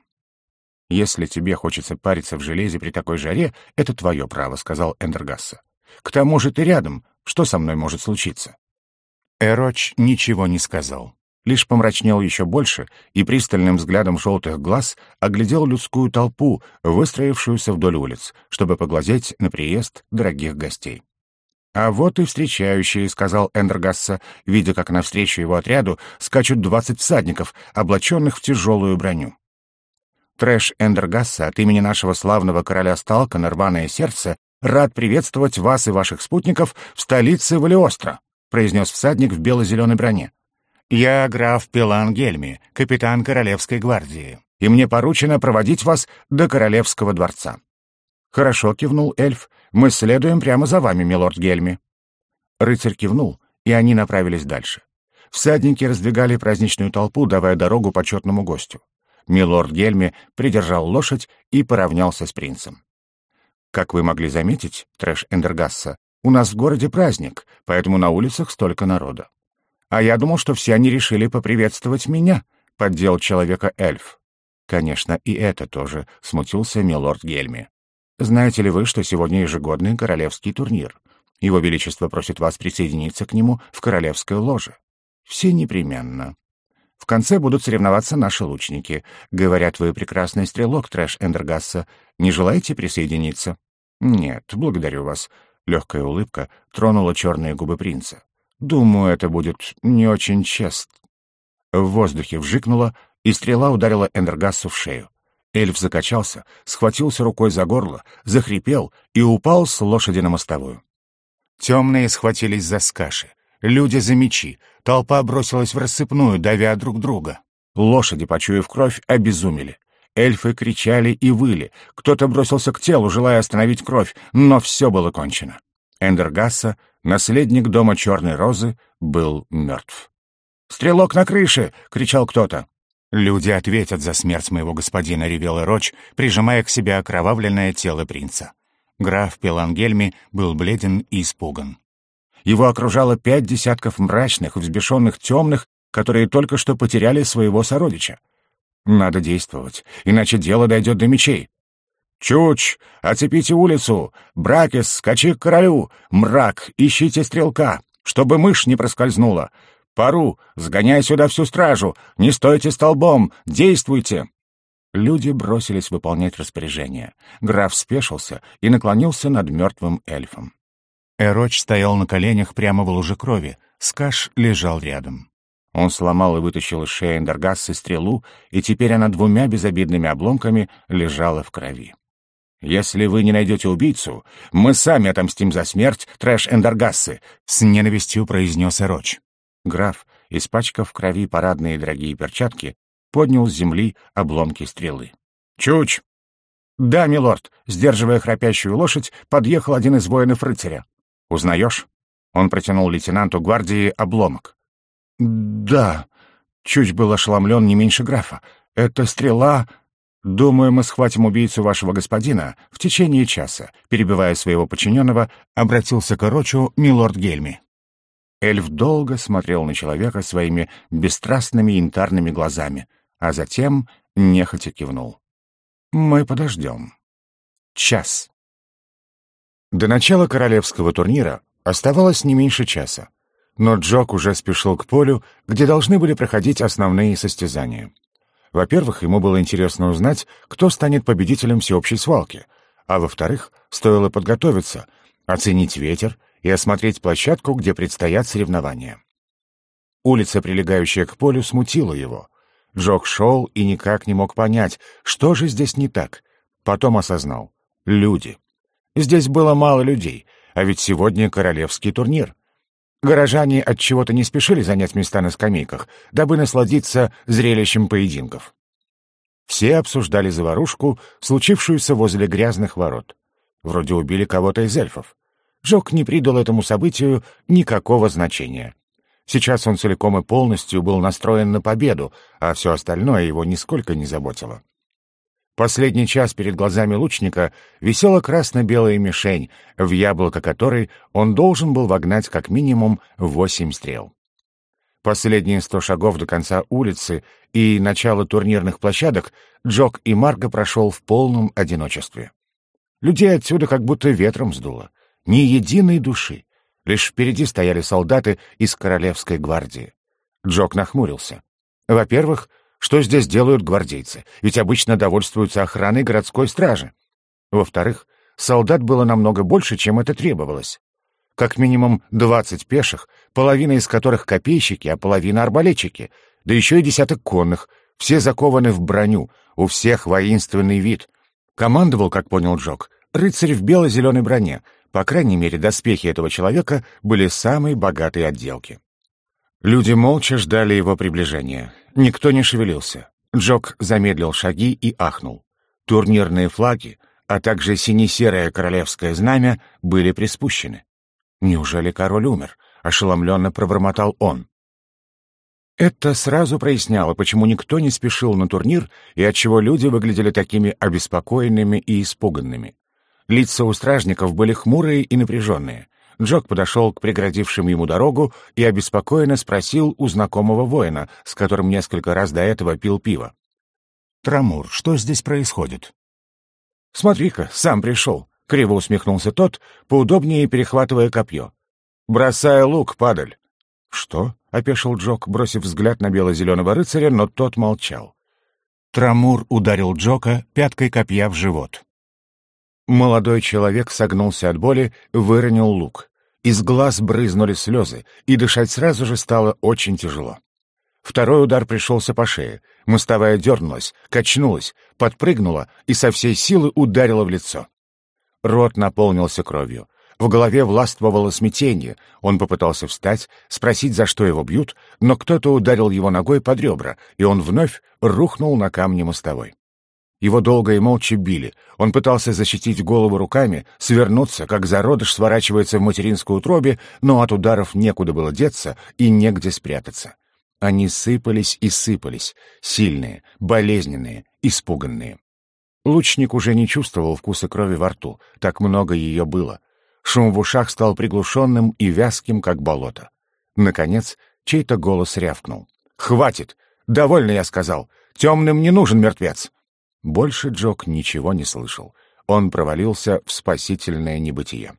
«Если тебе хочется париться в железе при такой жаре, это твое право», — сказал Эндергасса. К тому же ты рядом. Что со мной может случиться?» Эроч ничего не сказал, лишь помрачнел еще больше и пристальным взглядом желтых глаз оглядел людскую толпу, выстроившуюся вдоль улиц, чтобы поглазеть на приезд дорогих гостей. «А вот и встречающие», — сказал Эндергасса, видя, как навстречу его отряду скачут двадцать всадников, облаченных в тяжелую броню. Трэш Эндергасса от имени нашего славного короля Сталка на рваное сердце рад приветствовать вас и ваших спутников в столице Валиостро», произнес всадник в бело-зеленой броне. «Я граф Пелан Гельми, капитан Королевской гвардии, и мне поручено проводить вас до Королевского дворца». «Хорошо», — кивнул эльф, — «мы следуем прямо за вами, милорд Гельми». Рыцарь кивнул, и они направились дальше. Всадники раздвигали праздничную толпу, давая дорогу почетному гостю. Милорд Гельми придержал лошадь и поравнялся с принцем. Как вы могли заметить, трэш Эндергасса, у нас в городе праздник, поэтому на улицах столько народа. А я думал, что все они решили поприветствовать меня, поддел человека эльф. Конечно, и это тоже смутился милорд Гельми. Знаете ли вы, что сегодня ежегодный королевский турнир? Его Величество просит вас присоединиться к нему в королевское ложе. Все непременно. В конце будут соревноваться наши лучники. Говорят, вы прекрасный стрелок, Трэш Эндергасса. Не желаете присоединиться? Нет, благодарю вас. Легкая улыбка тронула черные губы принца. Думаю, это будет не очень честно. В воздухе вжикнуло, и стрела ударила Эндергассу в шею. Эльф закачался, схватился рукой за горло, захрипел и упал с лошади на мостовую. Темные схватились за скаши, люди за мечи, толпа бросилась в рассыпную, давя друг друга. Лошади, почуяв кровь, обезумели. Эльфы кричали и выли, кто-то бросился к телу, желая остановить кровь, но все было кончено. Эндергасса, наследник дома Черной Розы, был мертв. «Стрелок на крыше!» — кричал кто-то. «Люди ответят за смерть моего господина», — ревел Роч, прижимая к себе окровавленное тело принца. Граф Пелангельми был бледен и испуган. Его окружало пять десятков мрачных, взбешенных темных, которые только что потеряли своего сородича. Надо действовать, иначе дело дойдет до мечей. «Чуч! Оцепите улицу! Бракес, скачи к королю! Мрак, ищите стрелка, чтобы мышь не проскользнула! Пару, сгоняй сюда всю стражу! Не стойте столбом! Действуйте!» Люди бросились выполнять распоряжение. Граф спешился и наклонился над мертвым эльфом. Эроч стоял на коленях прямо в луже крови. Скаш лежал рядом. Он сломал и вытащил из шеи Эндергассы стрелу, и теперь она двумя безобидными обломками лежала в крови. «Если вы не найдете убийцу, мы сами отомстим за смерть трэш Эндергассы», — с ненавистью произнес Эроч. Граф, испачкав в крови парадные дорогие перчатки, поднял с земли обломки стрелы. «Чуч!» «Да, милорд», — сдерживая храпящую лошадь, подъехал один из воинов рыцаря. «Узнаешь?» Он протянул лейтенанту гвардии обломок. «Да», — Чуч был ошеломлен не меньше графа. «Это стрела...» «Думаю, мы схватим убийцу вашего господина в течение часа», перебивая своего подчиненного, обратился к Орочу милорд Гельми. Эльф долго смотрел на человека своими бесстрастными янтарными глазами, а затем нехотя кивнул. «Мы подождем. Час». До начала королевского турнира оставалось не меньше часа, но Джок уже спешил к полю, где должны были проходить основные состязания. Во-первых, ему было интересно узнать, кто станет победителем всеобщей свалки, а во-вторых, стоило подготовиться, оценить ветер и осмотреть площадку, где предстоят соревнования. Улица, прилегающая к полю, смутила его. Джок шел и никак не мог понять, что же здесь не так. Потом осознал — люди. Здесь было мало людей, а ведь сегодня королевский турнир. Горожане от чего-то не спешили занять места на скамейках, дабы насладиться зрелищем поединков. Все обсуждали заварушку, случившуюся возле грязных ворот. Вроде убили кого-то из эльфов. Джок не придал этому событию никакого значения. Сейчас он целиком и полностью был настроен на победу, а все остальное его нисколько не заботило. Последний час перед глазами лучника висела красно-белая мишень, в яблоко которой он должен был вогнать как минимум восемь стрел. Последние сто шагов до конца улицы и начала турнирных площадок Джок и Марго прошел в полном одиночестве. Людей отсюда как будто ветром сдуло. Ни единой души. Лишь впереди стояли солдаты из Королевской гвардии. Джок нахмурился. Во-первых, что здесь делают гвардейцы? Ведь обычно довольствуются охраной городской стражи. Во-вторых, солдат было намного больше, чем это требовалось. Как минимум двадцать пеших, половина из которых копейщики, а половина арбалетчики, да еще и десяток конных, все закованы в броню, у всех воинственный вид. Командовал, как понял Джок, рыцарь в бело-зеленой броне, по крайней мере, доспехи этого человека были самой богатой отделки. Люди молча ждали его приближения. Никто не шевелился. Джок замедлил шаги и ахнул. Турнирные флаги, а также сине-серое королевское знамя были приспущены. Неужели король умер? Ошеломленно пробормотал он. Это сразу проясняло, почему никто не спешил на турнир и отчего люди выглядели такими обеспокоенными и испуганными. Лица у стражников были хмурые и напряженные. Джок подошел к преградившим ему дорогу и обеспокоенно спросил у знакомого воина, с которым несколько раз до этого пил пиво. «Трамур, что здесь происходит?» «Смотри-ка, сам пришел», — криво усмехнулся тот, поудобнее перехватывая копье. «Бросай лук, падаль!» «Что?» — опешил Джок, бросив взгляд на бело-зеленого рыцаря, но тот молчал. Трамур ударил Джока пяткой копья в живот. Молодой человек согнулся от боли, выронил лук. Из глаз брызнули слезы, и дышать сразу же стало очень тяжело. Второй удар пришелся по шее. Мостовая дернулась, качнулась, подпрыгнула и со всей силы ударила в лицо. Рот наполнился кровью. В голове властвовало смятение. Он попытался встать, спросить, за что его бьют, но кто-то ударил его ногой под ребра, и он вновь рухнул на камни мостовой. Его долго и молча били. Он пытался защитить голову руками, свернуться, как зародыш сворачивается в материнскую утробе, но от ударов некуда было деться и негде спрятаться. Они сыпались и сыпались, сильные, болезненные, испуганные. Лучник уже не чувствовал вкуса крови во рту, так много ее было. Шум в ушах стал приглушенным и вязким, как болото. Наконец, чей-то голос рявкнул. «Хватит! Довольно, я сказал! Темным не нужен мертвец!» Больше Джок ничего не слышал. Он провалился в спасительное небытие.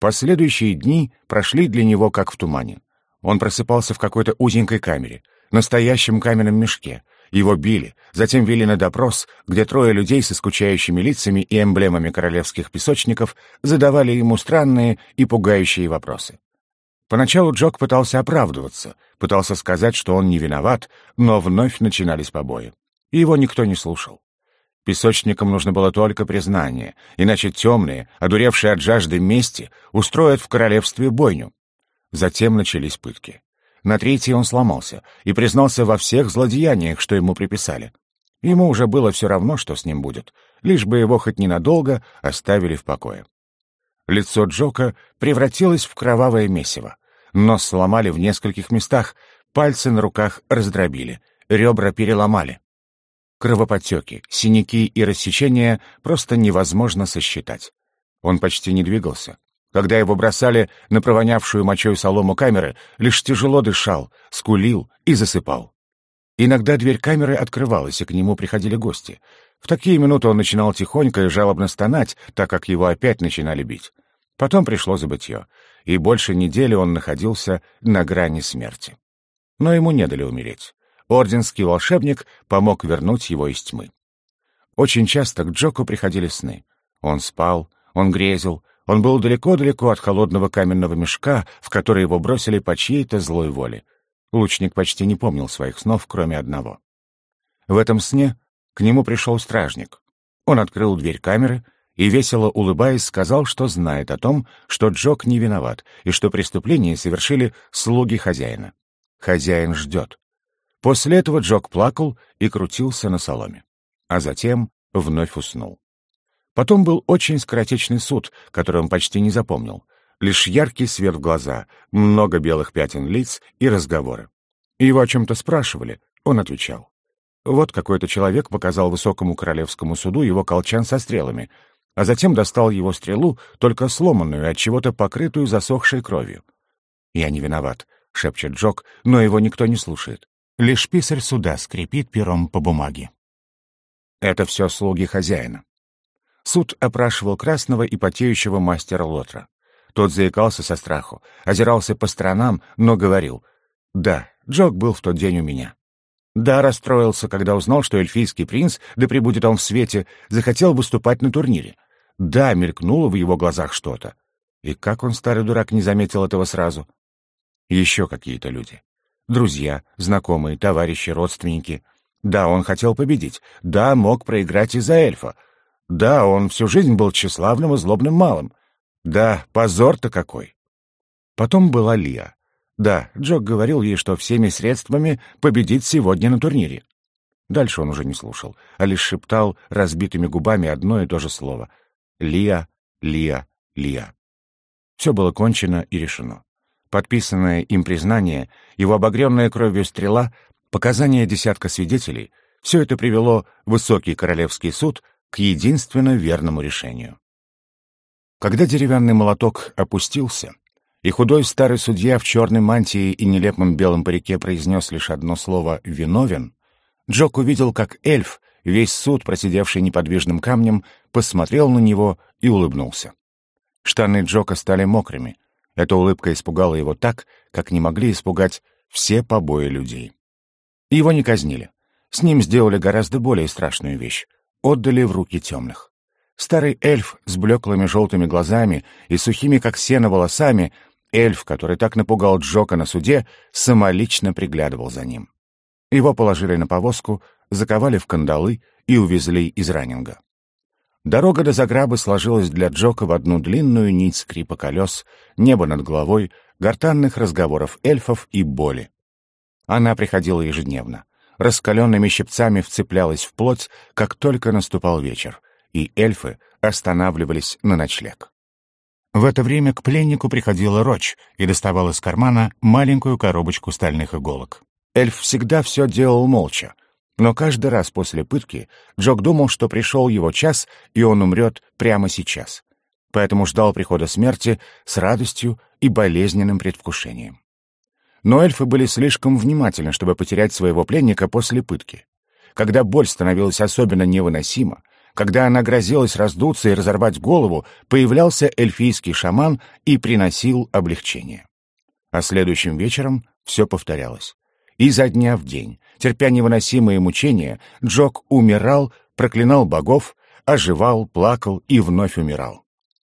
Последующие дни прошли для него как в тумане. Он просыпался в какой-то узенькой камере, настоящем каменном мешке, его били, затем вели на допрос, где трое людей со скучающими лицами и эмблемами королевских песочников задавали ему странные и пугающие вопросы. Поначалу Джок пытался оправдываться, пытался сказать, что он не виноват, но вновь начинались побои. И его никто не слушал. Песочникам нужно было только признание, иначе темные, одуревшие от жажды мести, устроят в королевстве бойню. Затем начались пытки. На третий он сломался и признался во всех злодеяниях, что ему приписали. Ему уже было все равно, что с ним будет, лишь бы его хоть ненадолго оставили в покое. Лицо Джока превратилось в кровавое месиво. Нос сломали в нескольких местах, пальцы на руках раздробили, ребра переломали. Кровоподтеки, синяки и рассечения просто невозможно сосчитать. Он почти не двигался, когда его бросали на провонявшую мочой солому камеры, лишь тяжело дышал, скулил и засыпал. Иногда дверь камеры открывалась, и к нему приходили гости. В такие минуты он начинал тихонько и жалобно стонать, так как его опять начинали бить. Потом пришло забытье, и больше недели он находился на грани смерти. Но ему не дали умереть. Орденский волшебник помог вернуть его из тьмы. Очень часто к Джоку приходили сны. Он спал, он грезил, он был далеко-далеко от холодного каменного мешка, в который его бросили по чьей-то злой воле. Лучник почти не помнил своих снов, кроме одного. В этом сне к нему пришел стражник. Он открыл дверь камеры и, весело улыбаясь, сказал, что знает о том, что Джок не виноват и что преступление совершили слуги хозяина. Хозяин ждет. После этого Джок плакал и крутился на соломе. А затем вновь уснул. Потом был очень скоротечный суд, который он почти не запомнил. Лишь яркий свет в глаза, много белых пятен лиц и разговоры. Его о чем-то спрашивали, он отвечал. Вот какой-то человек показал высокому королевскому суду его колчан со стрелами, а затем достал его стрелу, только сломанную, от чего-то покрытую засохшей кровью. «Я не виноват», — шепчет Джок, но его никто не слушает. Лишь писарь суда скрипит пером по бумаге. Это все слуги хозяина. Суд опрашивал красного и потеющего мастера Лотра. Тот заикался со страху, озирался по сторонам, но говорил, «Да, Джок был в тот день у меня». Да, расстроился, когда узнал, что эльфийский принц, да пребудет он в свете, захотел выступать на турнире. Да, мелькнуло в его глазах что-то. И как он, старый дурак, не заметил этого сразу? Еще какие-то люди. Друзья, знакомые, товарищи, родственники. Да, он хотел победить. Да, мог проиграть из-за эльфа. Да, он всю жизнь был тщеславным и злобным малым. Да, позор-то какой. Потом была Лия. Да, Джок говорил ей, что всеми средствами победит сегодня на турнире. Дальше он уже не слушал, а лишь шептал разбитыми губами одно и то же слово. «Лия, Лия, Лия». Все было кончено и решено. Подписанное им признание, его обогренная кровью стрела, показания десятка свидетелей — все это привело высокий королевский суд к единственно верному решению. Когда деревянный молоток опустился, и худой старый судья в черной мантии и нелепом белом парике произнес лишь одно слово «виновен», Джок увидел, как эльф, весь суд, просидевший неподвижным камнем, посмотрел на него и улыбнулся. Штаны Джока стали мокрыми. Эта улыбка испугала его так, как не могли испугать все побои людей. Его не казнили. С ним сделали гораздо более страшную вещь. Отдали в руки темных. Старый эльф с блеклыми желтыми глазами и сухими, как сено, волосами, эльф, который так напугал Джока на суде, самолично приглядывал за ним. Его положили на повозку, заковали в кандалы и увезли из раннинга. Дорога до Заграбы сложилась для Джока в одну длинную нить скрипа колес, небо над головой, гортанных разговоров эльфов и боли. Она приходила ежедневно. Раскаленными щипцами вцеплялась в плоть, как только наступал вечер, и эльфы останавливались на ночлег. В это время к пленнику приходила Роч и доставала из кармана маленькую коробочку стальных иголок. Эльф всегда все делал молча, но каждый раз после пытки Джок думал, что пришел его час, и он умрет прямо сейчас. Поэтому ждал прихода смерти с радостью и болезненным предвкушением. Но эльфы были слишком внимательны, чтобы потерять своего пленника после пытки. Когда боль становилась особенно невыносима, когда она грозилась раздуться и разорвать голову, появлялся эльфийский шаман и приносил облегчение. А следующим вечером все повторялось. Изо дня в день, терпя невыносимые мучения, Джок умирал, проклинал богов, оживал, плакал и вновь умирал.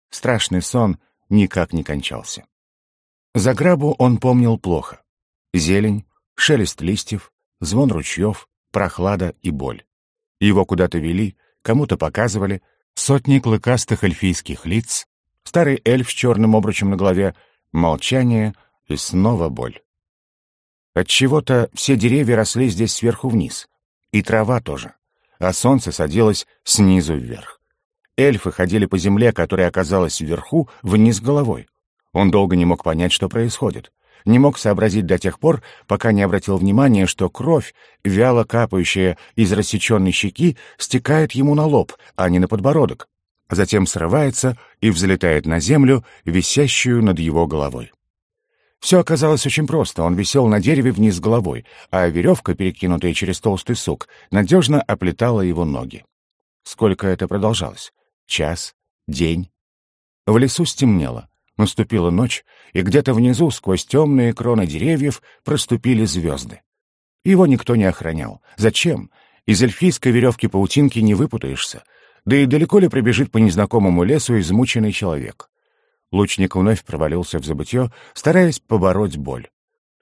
Страшный сон никак не кончался. За грабу он помнил плохо. Зелень, шелест листьев, звон ручьев, прохлада и боль. Его куда-то вели, кому-то показывали, сотни клыкастых эльфийских лиц, старый эльф с черным обручем на голове, молчание и снова боль. Отчего-то все деревья росли здесь сверху вниз, и трава тоже, а солнце садилось снизу вверх. Эльфы ходили по земле, которая оказалась вверху, вниз головой. Он долго не мог понять, что происходит. Не мог сообразить до тех пор, пока не обратил внимания, что кровь, вяло капающая из рассеченной щеки, стекает ему на лоб, а не на подбородок. Затем срывается и взлетает на землю, висящую над его головой. Все оказалось очень просто. Он висел на дереве вниз головой, а веревка, перекинутая через толстый сук, надежно оплетала его ноги. Сколько это продолжалось? Час? День? В лесу стемнело. Наступила ночь, и где-то внизу, сквозь темные кроны деревьев, проступили звезды. Его никто не охранял. Зачем? Из эльфийской веревки паутинки не выпутаешься. Да и далеко ли прибежит по незнакомому лесу измученный человек? Лучник вновь провалился в забытье, стараясь побороть боль.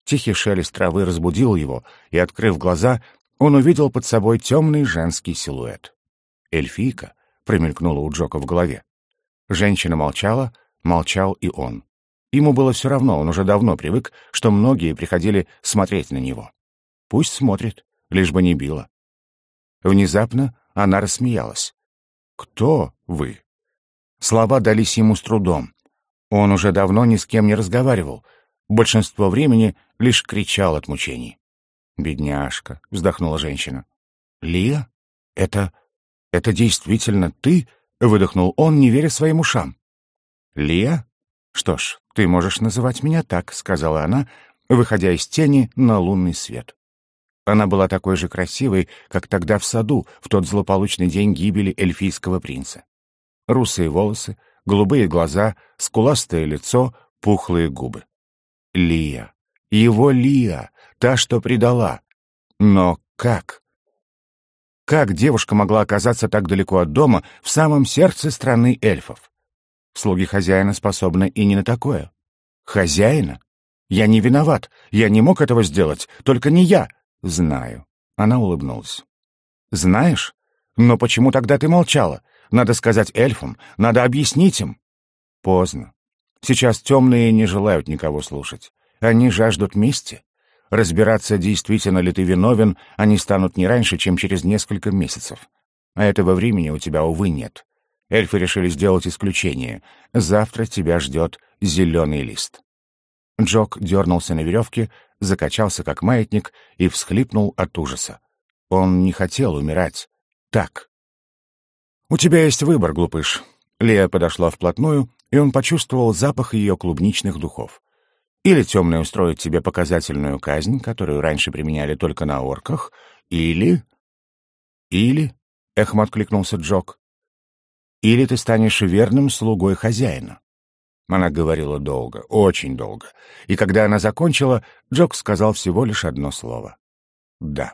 Тихий шелест травы разбудил его, и, открыв глаза, он увидел под собой темный женский силуэт. «Эльфийка», — промелькнула у Джока в голове. Женщина молчала, молчал и он. Ему было все равно, он уже давно привык, что многие приходили смотреть на него. Пусть смотрит, лишь бы не било. Внезапно она рассмеялась. «Кто вы?» Слова дались ему с трудом. Он уже давно ни с кем не разговаривал. Большинство времени лишь кричал от мучений. «Бедняжка», — вздохнула женщина. «Лия? Это... это действительно ты?» — выдохнул он, не веря своим ушам. «Лия? Что ж, ты можешь называть меня так», — сказала она, выходя из тени на лунный свет. Она была такой же красивой, как тогда в саду, в тот злополучный день гибели эльфийского принца. Русые волосы, голубые глаза, скуластое лицо, пухлые губы. Лия. Его Лия, та, что предала. Но как? Как девушка могла оказаться так далеко от дома, в самом сердце страны эльфов? Слуги хозяина способны и не на такое. Хозяина? Я не виноват. Я не мог этого сделать. Только не я. Знаю. Она улыбнулась. Знаешь? Но почему тогда ты молчала? Надо сказать эльфам, надо объяснить им. Поздно. Сейчас темные не желают никого слушать. Они жаждут мести. Разбираться, действительно ли ты виновен, они станут не раньше, чем через несколько месяцев. А этого времени у тебя, увы, нет. Эльфы решили сделать исключение. Завтра тебя ждет зеленый лист. Джок дернулся на веревке, закачался как маятник и всхлипнул от ужаса. Он не хотел умирать. Так. «У тебя есть выбор, глупыш». Лея подошла вплотную, и он почувствовал запах ее клубничных духов. Или темный устроит тебе показательную казнь, которую раньше применяли только на орках, или... Или, — эхом откликнулся Джок, — или ты станешь верным слугой хозяина. Она говорила долго, очень долго, и когда она закончила, Джок сказал всего лишь одно слово. «Да».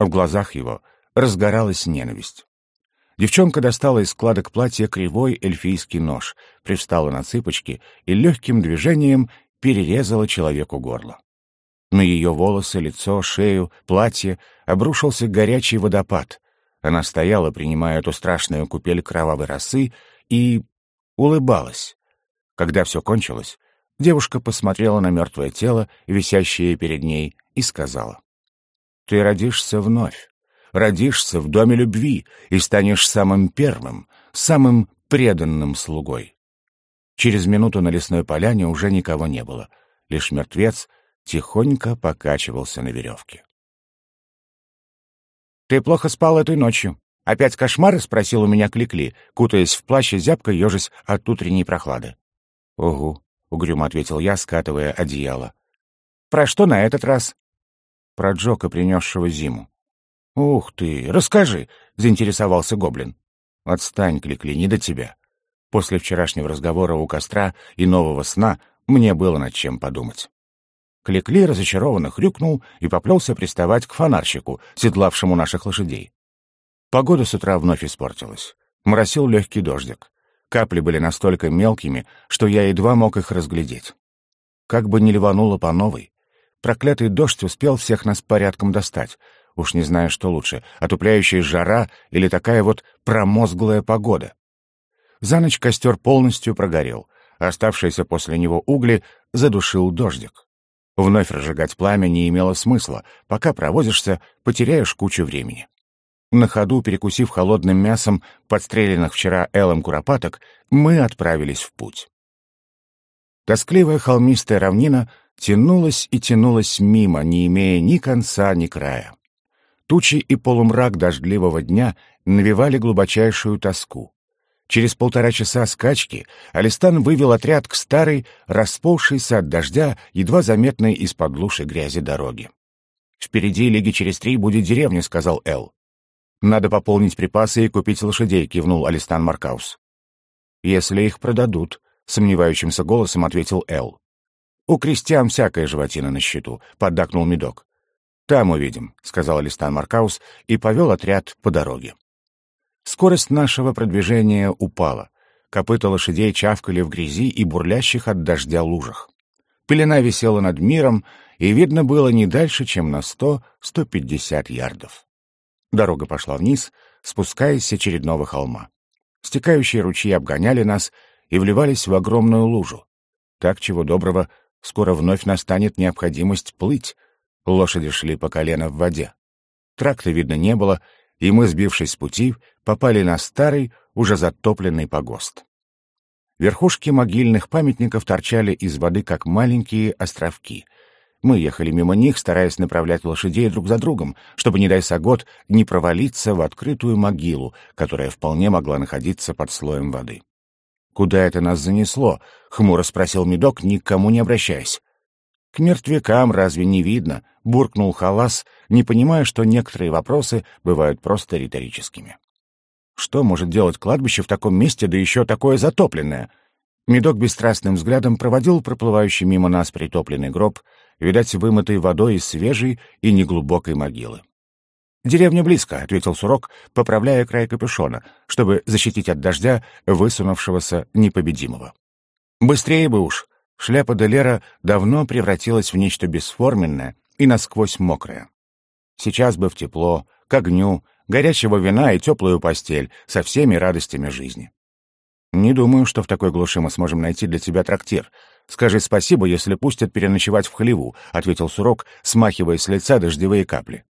В глазах его разгоралась ненависть. Девчонка достала из складок платья кривой эльфийский нож, привстала на цыпочки и легким движением перерезала человеку горло. На ее волосы, лицо, шею, платье обрушился горячий водопад. Она стояла, принимая эту страшную купель кровавой росы, и улыбалась. Когда все кончилось, девушка посмотрела на мертвое тело, висящее перед ней, и сказала, «Ты родишься вновь, родишься в доме любви и станешь самым первым, самым преданным слугой». Через минуту на лесной поляне уже никого не было, лишь мертвец тихонько покачивался на веревке. «Ты плохо спал этой ночью. Опять кошмары?» — спросил у меня Кликли, кутаясь в плащ и зябко ежась от утренней прохлады. «Угу», — угрюмо ответил я, скатывая одеяло. «Про что на этот раз?» «Про Джока, принесшего зиму». «Ух ты! Расскажи!» — заинтересовался Гоблин. «Отстань, Кликли, не до тебя. После вчерашнего разговора у костра и нового сна мне было над чем подумать». Кликли разочарованно хрюкнул и поплелся приставать к фонарщику, седлавшему наших лошадей. Погода с утра вновь испортилась. Моросил легкий дождик. Капли были настолько мелкими, что я едва мог их разглядеть. Как бы ни ливануло по новой, проклятый дождь успел всех нас порядком достать. Уж не знаю, что лучше, отупляющая жара или такая вот промозглая погода. За ночь костер полностью прогорел, а оставшиеся после него угли задушил дождик. Вновь разжигать пламя не имело смысла, пока провозишься, потеряешь кучу времени. На ходу, перекусив холодным мясом подстреленных вчера Элом куропаток, мы отправились в путь. Тоскливая холмистая равнина тянулась и тянулась мимо, не имея ни конца, ни края. Тучи и полумрак дождливого дня навевали глубочайшую тоску. Через полтора часа скачки Алистан вывел отряд к старой, расползшейся от дождя, едва заметной из-под луши грязи дороги. «Впереди лиги через три будет деревня», — сказал Эл. «Надо пополнить припасы и купить лошадей», — кивнул Алистан Маркаус. «Если их продадут», — сомневающимся голосом ответил Эл. «У крестьян всякая животина на счету», — поддакнул Медок. «Там увидим», — сказал Алистан Маркаус и повел отряд по дороге. Скорость нашего продвижения упала. Копыта лошадей чавкали в грязи и бурлящих от дождя лужах. Пелена висела над миром, и видно было не дальше, чем на сто-сто пятьдесят ярдов. Дорога пошла вниз, спускаясь с очередного холма. Стекающие ручьи обгоняли нас и вливались в огромную лужу. Так, чего доброго, скоро вновь настанет необходимость плыть. Лошади шли по колено в воде. Тракта видно не было, и мы, сбившись с пути, попали на старый, уже затопленный погост. Верхушки могильных памятников торчали из воды, как маленькие островки. Мы ехали мимо них, стараясь направлять лошадей друг за другом, чтобы, не дай сагот, не провалиться в открытую могилу, которая вполне могла находиться под слоем воды. «Куда это нас занесло?» — хмуро спросил Медок, никому не обращаясь. «К мертвякам разве не видно?» — буркнул Халас, не понимая, что некоторые вопросы бывают просто риторическими. «Что может делать кладбище в таком месте, да еще такое затопленное?» Медок бесстрастным взглядом проводил проплывающий мимо нас притопленный гроб, видать, вымытый водой из свежей и неглубокой могилы. «Деревня близко», — ответил Сурок, поправляя край капюшона, чтобы защитить от дождя высунувшегося непобедимого. «Быстрее бы уж!» Шляпа Делера давно превратилась в нечто бесформенное и насквозь мокрое. Сейчас бы в тепло, к огню, горячего вина и теплую постель со всеми радостями жизни. Не думаю, что в такой глуши мы сможем найти для тебя трактир. Скажи спасибо, если пустят переночевать в хлеву, — ответил Сурок, смахивая с лица дождевые капли.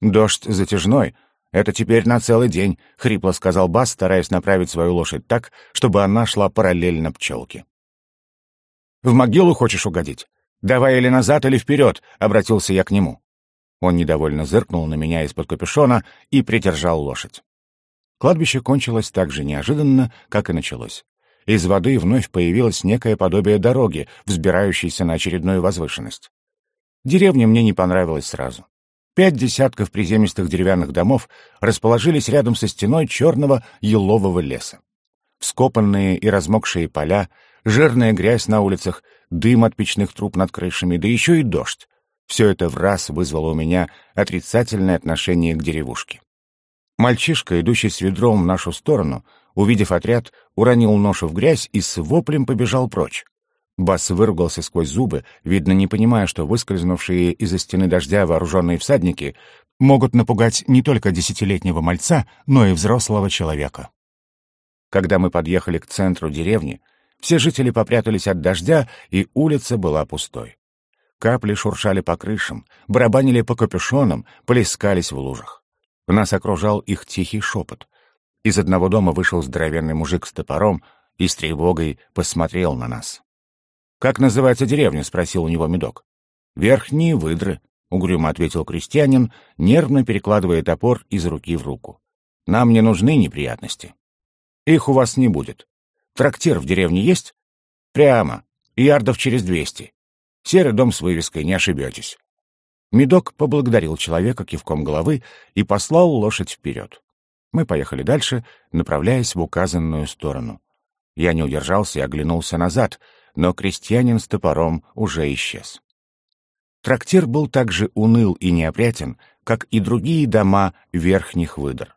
Дождь затяжной. Это теперь на целый день, — хрипло сказал Бас, стараясь направить свою лошадь так, чтобы она шла параллельно пчелке. В могилу хочешь угодить? Давай или назад, или вперед!» — обратился я к нему. Он недовольно зыркнул на меня из-под капюшона и придержал лошадь. Кладбище кончилось так же неожиданно, как и началось. Из воды вновь появилось некое подобие дороги, взбирающейся на очередную возвышенность. Деревня мне не понравилась сразу. Пять десятков приземистых деревянных домов расположились рядом со стеной черного елового леса. Вскопанные и размокшие поля, жирная грязь на улицах, дым от печных труб над крышами, да еще и дождь. Все это в раз вызвало у меня отрицательное отношение к деревушке. Мальчишка, идущий с ведром в нашу сторону, увидев отряд, уронил ношу в грязь и с воплем побежал прочь. Бас выругался сквозь зубы, видно, не понимая, что выскользнувшие из-за стены дождя вооруженные всадники могут напугать не только десятилетнего мальца, но и взрослого человека. Когда мы подъехали к центру деревни, все жители попрятались от дождя, и улица была пустой. Капли шуршали по крышам, барабанили по капюшонам, плескались в лужах. Нас окружал их тихий шепот. Из одного дома вышел здоровенный мужик с топором и с тревогой посмотрел на нас. «Как называется деревня?» — спросил у него медок. «Верхние выдры», — угрюмо ответил крестьянин, нервно перекладывая топор из руки в руку. «Нам не нужны неприятности. Их у вас не будет. Трактир в деревне есть? Прямо. Ярдов через двести. Серый дом с вывеской, не ошибетесь». Медок поблагодарил человека кивком головы и послал лошадь вперед. Мы поехали дальше, направляясь в указанную сторону. Я не удержался и оглянулся назад, но крестьянин с топором уже исчез. Трактир был так же уныл и неопрятен, как и другие дома верхних выдр.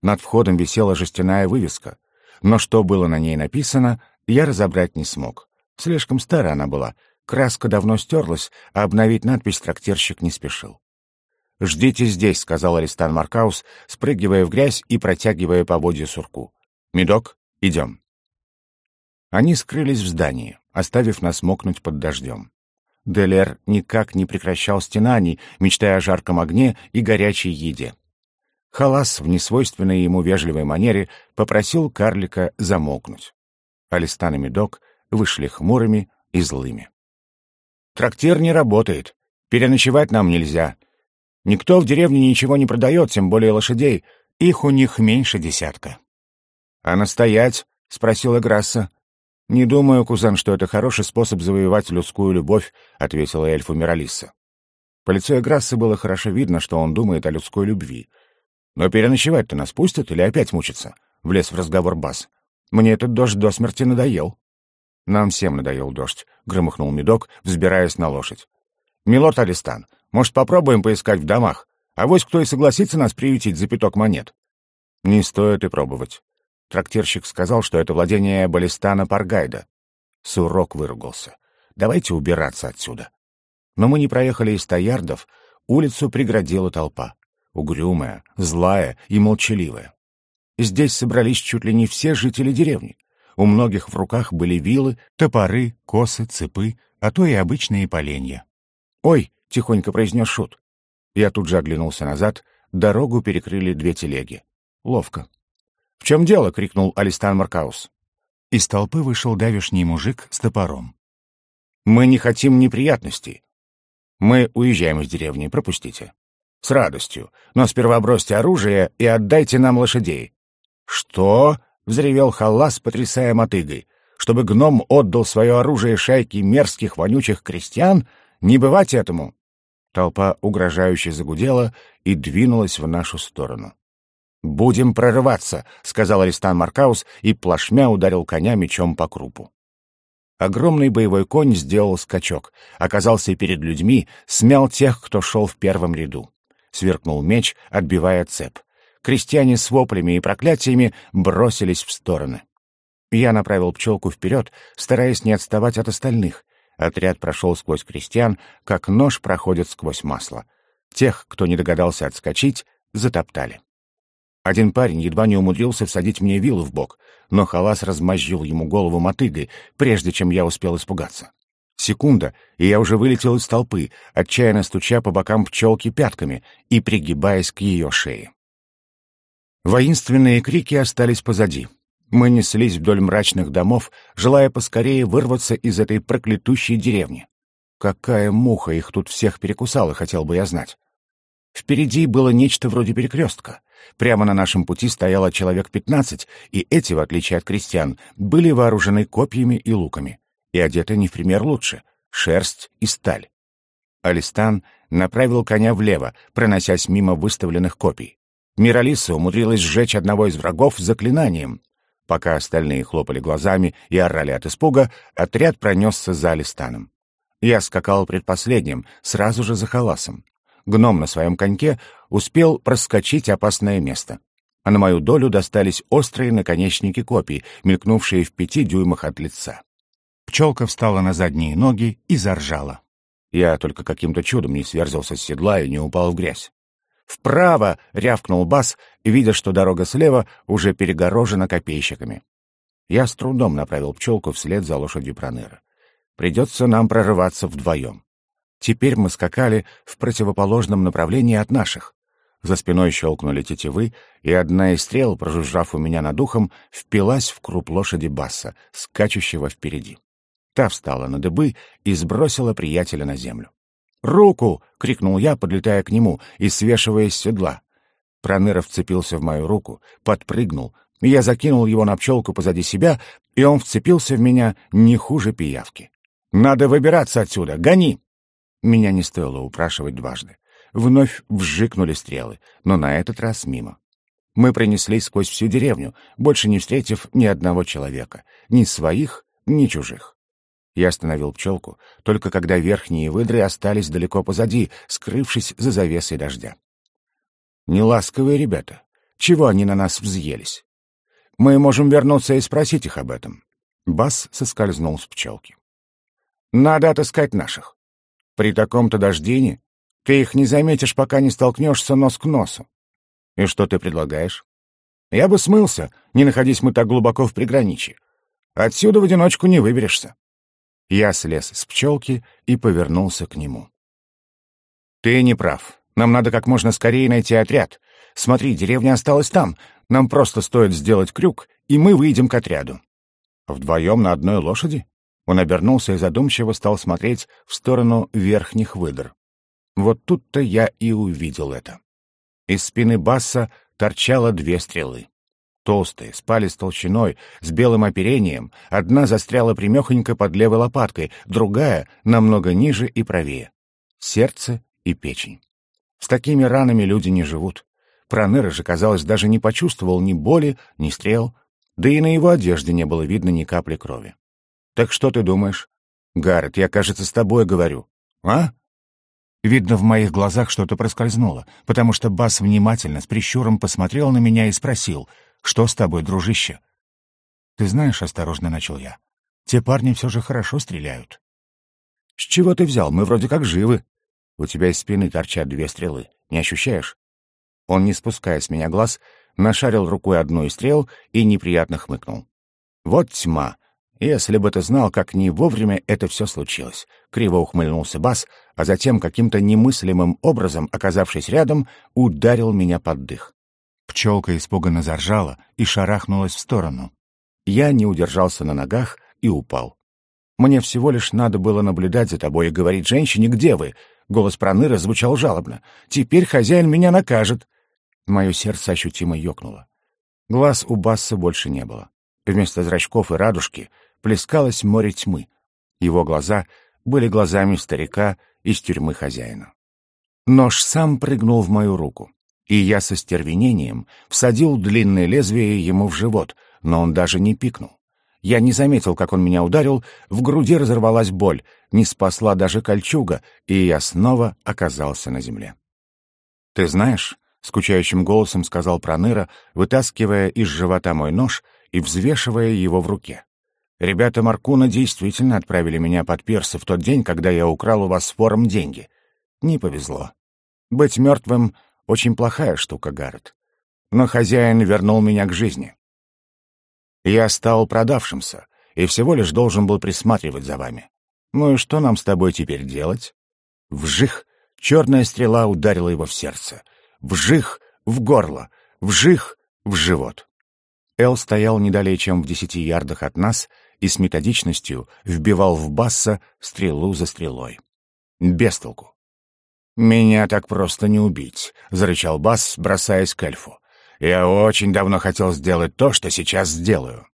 Над входом висела жестяная вывеска, но что было на ней написано, я разобрать не смог. Слишком старая она была, краска давно стерлась, а обновить надпись трактирщик не спешил. «Ждите здесь», — сказал Аристан Маркаус, спрыгивая в грязь и протягивая поводья сурку. «Медок, идем». Они скрылись в здании, оставив нас мокнуть под дождем. Делер никак не прекращал стенаний, мечтая о жарком огне и горячей еде. Халас в несвойственной ему вежливой манере попросил карлика замолкнуть. Алистан и Медок вышли хмурыми и злыми. «Трактир не работает. Переночевать нам нельзя. Никто в деревне ничего не продает, тем более лошадей. Их у них меньше десятка». «А настоять?» — спросила Грасса. «Не думаю, кузен, что это хороший способ завоевать людскую любовь», — ответила эльфу Миралиса. По лицу Эграссы было хорошо видно, что он думает о людской любви. «Но переночевать-то нас пустят или опять мучиться?» — влез в разговор Бас. «Мне этот дождь до смерти надоел». «Нам всем надоел дождь», — громыхнул медок, взбираясь на лошадь. «Милорд Алистан, может, попробуем поискать в домах? А вось кто и согласится нас приютить за пяток монет?» «Не стоит и пробовать. Трактирщик сказал, что это владение Балистана Паргайда. Сурок выругался. «Давайте убираться отсюда». Но мы не проехали из Таярдов, улицу преградила толпа. Угрюмая, злая и молчаливая. Здесь собрались чуть ли не все жители деревни. У многих в руках были вилы, топоры, косы, цепы, а то и обычные поленья. «Ой!» — тихонько произнес Шут. Я тут же оглянулся назад, дорогу перекрыли две телеги. Ловко. «В чем дело?» — крикнул Алистан Маркаус. Из толпы вышел давишний мужик с топором. «Мы не хотим неприятностей. Мы уезжаем из деревни, пропустите». «С радостью. Но сперва бросьте оружие и отдайте нам лошадей». «Что?» — взревел Халлас, потрясая мотыгой. «Чтобы гном отдал свое оружие шайке мерзких вонючих крестьян? Не бывать этому!» Толпа угрожающе загудела и двинулась в нашу сторону. «Будем прорываться», — сказал Аристан Маркаус и плашмя ударил коня мечом по крупу. Огромный боевой конь сделал скачок, оказался перед людьми, смял тех, кто шел в первом ряду. Сверкнул меч, отбивая цеп. Крестьяне с воплями и проклятиями бросились в стороны. Я направил пчелку вперед, стараясь не отставать от остальных. Отряд прошел сквозь крестьян, как нож проходит сквозь масло. Тех, кто не догадался отскочить, затоптали. Один парень едва не умудрился всадить мне вилы в бок, но Халас размозжил ему голову мотыгой, прежде чем я успел испугаться. Секунда, и я уже вылетел из толпы, отчаянно стуча по бокам пчелки пятками и пригибаясь к ее шее. Воинственные крики остались позади. Мы неслись вдоль мрачных домов, желая поскорее вырваться из этой проклятущей деревни. Какая муха их тут всех перекусала, хотел бы я знать. Впереди было нечто вроде перекрестка — Прямо на нашем пути стояло человек пятнадцать, и эти, в отличие от крестьян, были вооружены копьями и луками. И одеты не в пример лучше — шерсть и сталь. Алистан направил коня влево, проносясь мимо выставленных копий. Миралиса умудрилась сжечь одного из врагов заклинанием. Пока остальные хлопали глазами и орали от испуга, отряд пронесся за Алистаном. Я скакал предпоследним, сразу же за халасом. Гном на своем коньке успел проскочить опасное место. А на мою долю достались острые наконечники копий, мелькнувшие в пяти дюймах от лица. Пчелка встала на задние ноги и заржала. Я только каким-то чудом не сверзился с седла и не упал в грязь. «Вправо!» — рявкнул Бас, видя, что дорога слева уже перегорожена копейщиками. Я с трудом направил пчелку вслед за лошадью Проныра. Придется нам прорываться вдвоем. Теперь мы скакали в противоположном направлении от наших. За спиной щелкнули тетивы, и одна из стрел, прожужжав у меня над ухом, впилась в круп лошади Басса, скачущего впереди. Та встала на дыбы и сбросила приятеля на землю. «Руку!» — крикнул я, подлетая к нему и свешиваясь с седла. Проныра вцепился в мою руку, подпрыгнул. Я закинул его на пчелку позади себя, и он вцепился в меня не хуже пиявки. Надо выбираться отсюда! Гони!» Меня не стоило упрашивать дважды. Вновь вжикнули стрелы, но на этот раз мимо. Мы пронеслись сквозь всю деревню, больше не встретив ни одного человека, ни своих, ни чужих. Я остановил пчелку, только когда верхние выдры остались далеко позади, скрывшись за завесой дождя. Неласковые ребята. Чего они на нас взъелись? Мы можем вернуться и спросить их об этом. Бас соскользнул с пчелки. Надо отыскать наших. При таком-то дождине ты их не заметишь, пока не столкнешься нос к носу. И что ты предлагаешь? Я бы смылся, не находясь мы так глубоко в приграничье. Отсюда в одиночку не выберешься. Я слез с пчелки и повернулся к нему. Ты не прав. Нам надо как можно скорее найти отряд. Смотри, деревня осталась там. Нам просто стоит сделать крюк, и мы выйдем к отряду. Вдвоем на одной лошади? Он обернулся и задумчиво стал смотреть в сторону верхних выдр. Вот тут-то я и увидел это. Из спины Басса торчало две стрелы. Толстые, спали с толщиной, с белым оперением, одна застряла примехонько под левой лопаткой, другая намного ниже и правее. Сердце и печень. С такими ранами люди не живут. Проныра же, казалось, даже не почувствовал ни боли, ни стрел, да и на его одежде не было видно ни капли крови. Так что ты думаешь? Гаррет, я, кажется, с тобой говорю. А? Видно, в моих глазах что-то проскользнуло, потому что Бас внимательно, с прищуром посмотрел на меня и спросил, «Что с тобой, дружище?» «Ты знаешь, — осторожно начал я, — те парни все же хорошо стреляют». «С чего ты взял? Мы вроде как живы. У тебя из спины торчат две стрелы. Не ощущаешь?» Он, не спуская с меня глаз, нашарил рукой одну из стрел и неприятно хмыкнул. «Вот тьма. Если бы ты знал, как не вовремя это все случилось. Криво ухмыльнулся Бас, а затем, каким-то немыслимым образом, оказавшись рядом, ударил меня под дых. Пчелка испуганно заржала и шарахнулась в сторону. Я не удержался на ногах и упал. «Мне всего лишь надо было наблюдать за тобой и говорить женщине, где вы?» Голос Проныра звучал жалобно. «Теперь хозяин меня накажет». Мое сердце ощутимо ёкнуло. Глаз у Басса больше не было. Вместо зрачков и радужки плескалось море тьмы. Его глаза были глазами старика из тюрьмы хозяина. Нож сам прыгнул в мою руку, и я со стервенением всадил длинное лезвие ему в живот, но он даже не пикнул. Я не заметил, как он меня ударил, в груди разорвалась боль, не спасла даже кольчуга, и я снова оказался на земле. «Ты знаешь», — скучающим голосом сказал Проныра, вытаскивая из живота мой нож и взвешивая его в руке. Ребята Маркуна действительно отправили меня под персы в тот день, когда я украл у вас с фором деньги. Не повезло. Быть мертвым — очень плохая штука, Гаррет. Но хозяин вернул меня к жизни. Я стал продавшимся и всего лишь должен был присматривать за вами. Ну и что нам с тобой теперь делать? Вжих! Черная стрела ударила его в сердце. Вжих! В горло! Вжих! В живот. Эл стоял не далее, чем в десяти ярдах от нас — и с методичностью вбивал в Басса стрелу за стрелой. Без толку. «Меня так просто не убить», — зарычал Басс, бросаясь к эльфу. Я очень давно хотел сделать то, что сейчас сделаю».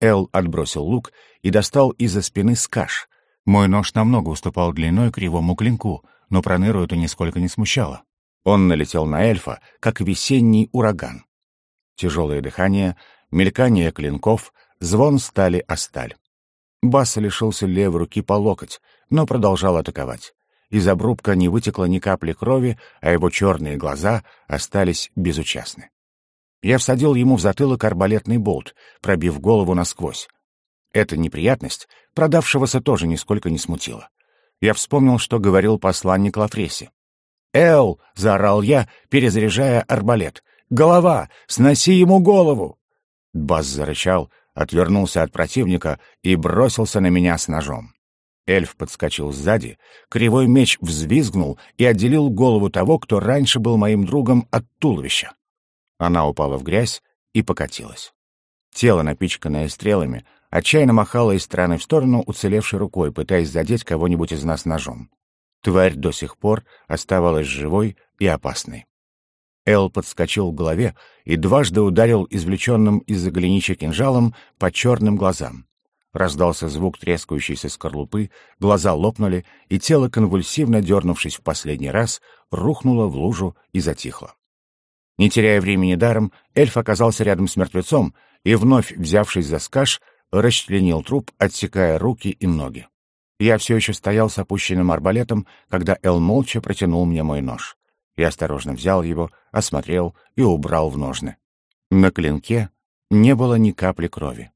Эл отбросил лук и достал из-за спины скаш. Мой нож намного уступал длиной кривому клинку, но Проныру это нисколько не смущало. Он налетел на эльфа, как весенний ураган. Тяжелое дыхание, мелькание клинков, звон стали о сталь. Басса лишился левой руки по локоть, но продолжал атаковать. Из обрубка не вытекло ни капли крови, а его черные глаза остались безучастны. Я всадил ему в затылок арбалетный болт, пробив голову насквозь. Эта неприятность продавшегося тоже нисколько не смутила. Я вспомнил, что говорил посланник Лафреси. «Эл!» — заорал я, перезаряжая арбалет. «Голова! Сноси ему голову!» Бас зарычал, отвернулся от противника и бросился на меня с ножом. Эльф подскочил сзади, кривой меч взвизгнул и отделил голову того, кто раньше был моим другом от туловища. Она упала в грязь и покатилась. Тело, напичканное стрелами, отчаянно махало из стороны в сторону уцелевшей рукой, пытаясь задеть кого-нибудь из нас ножом. Тварь до сих пор оставалась живой и опасной. Эл подскочил к голове и дважды ударил извлеченным из-за кинжалом по черным глазам. Раздался звук трескающейся скорлупы, глаза лопнули, и тело, конвульсивно дернувшись в последний раз, рухнуло в лужу и затихло. Не теряя времени даром, эльф оказался рядом с мертвецом и, вновь взявшись за скаш, расчленил труп, отсекая руки и ноги. Я все еще стоял с опущенным арбалетом, когда Эл молча протянул мне мой нож. Я осторожно взял его, осмотрел и убрал в ножны. На клинке не было ни капли крови.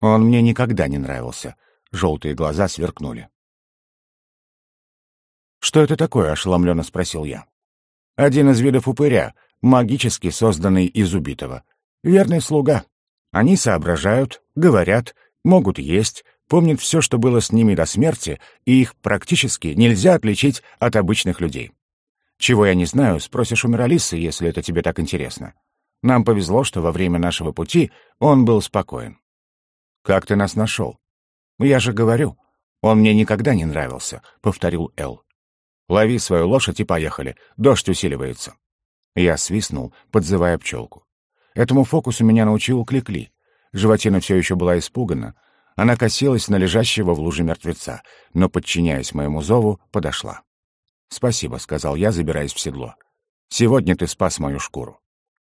Он мне никогда не нравился. Желтые глаза сверкнули. «Что это такое?» — ошеломленно спросил я. «Один из видов упыря, магически созданный из убитого. Верный слуга. Они соображают, говорят, могут есть, помнят все, что было с ними до смерти, и их практически нельзя отличить от обычных людей. Чего я не знаю, спросишь у Миралисы, если это тебе так интересно. Нам повезло, что во время нашего пути он был спокоен. «Как ты нас нашел?» «Я же говорю, он мне никогда не нравился», — повторил Эл. «Лови свою лошадь и поехали, дождь усиливается». Я свистнул, подзывая пчелку. Этому фокусу меня научил Кликли. Животина все еще была испугана. Она косилась на лежащего в луже мертвеца, но, подчиняясь моему зову, подошла. «Спасибо», — сказал я, забираясь в седло. «Сегодня ты спас мою шкуру».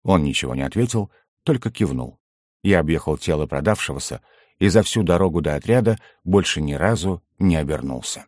Он ничего не ответил, только кивнул. Я объехал тело продавшегося и за всю дорогу до отряда больше ни разу не обернулся.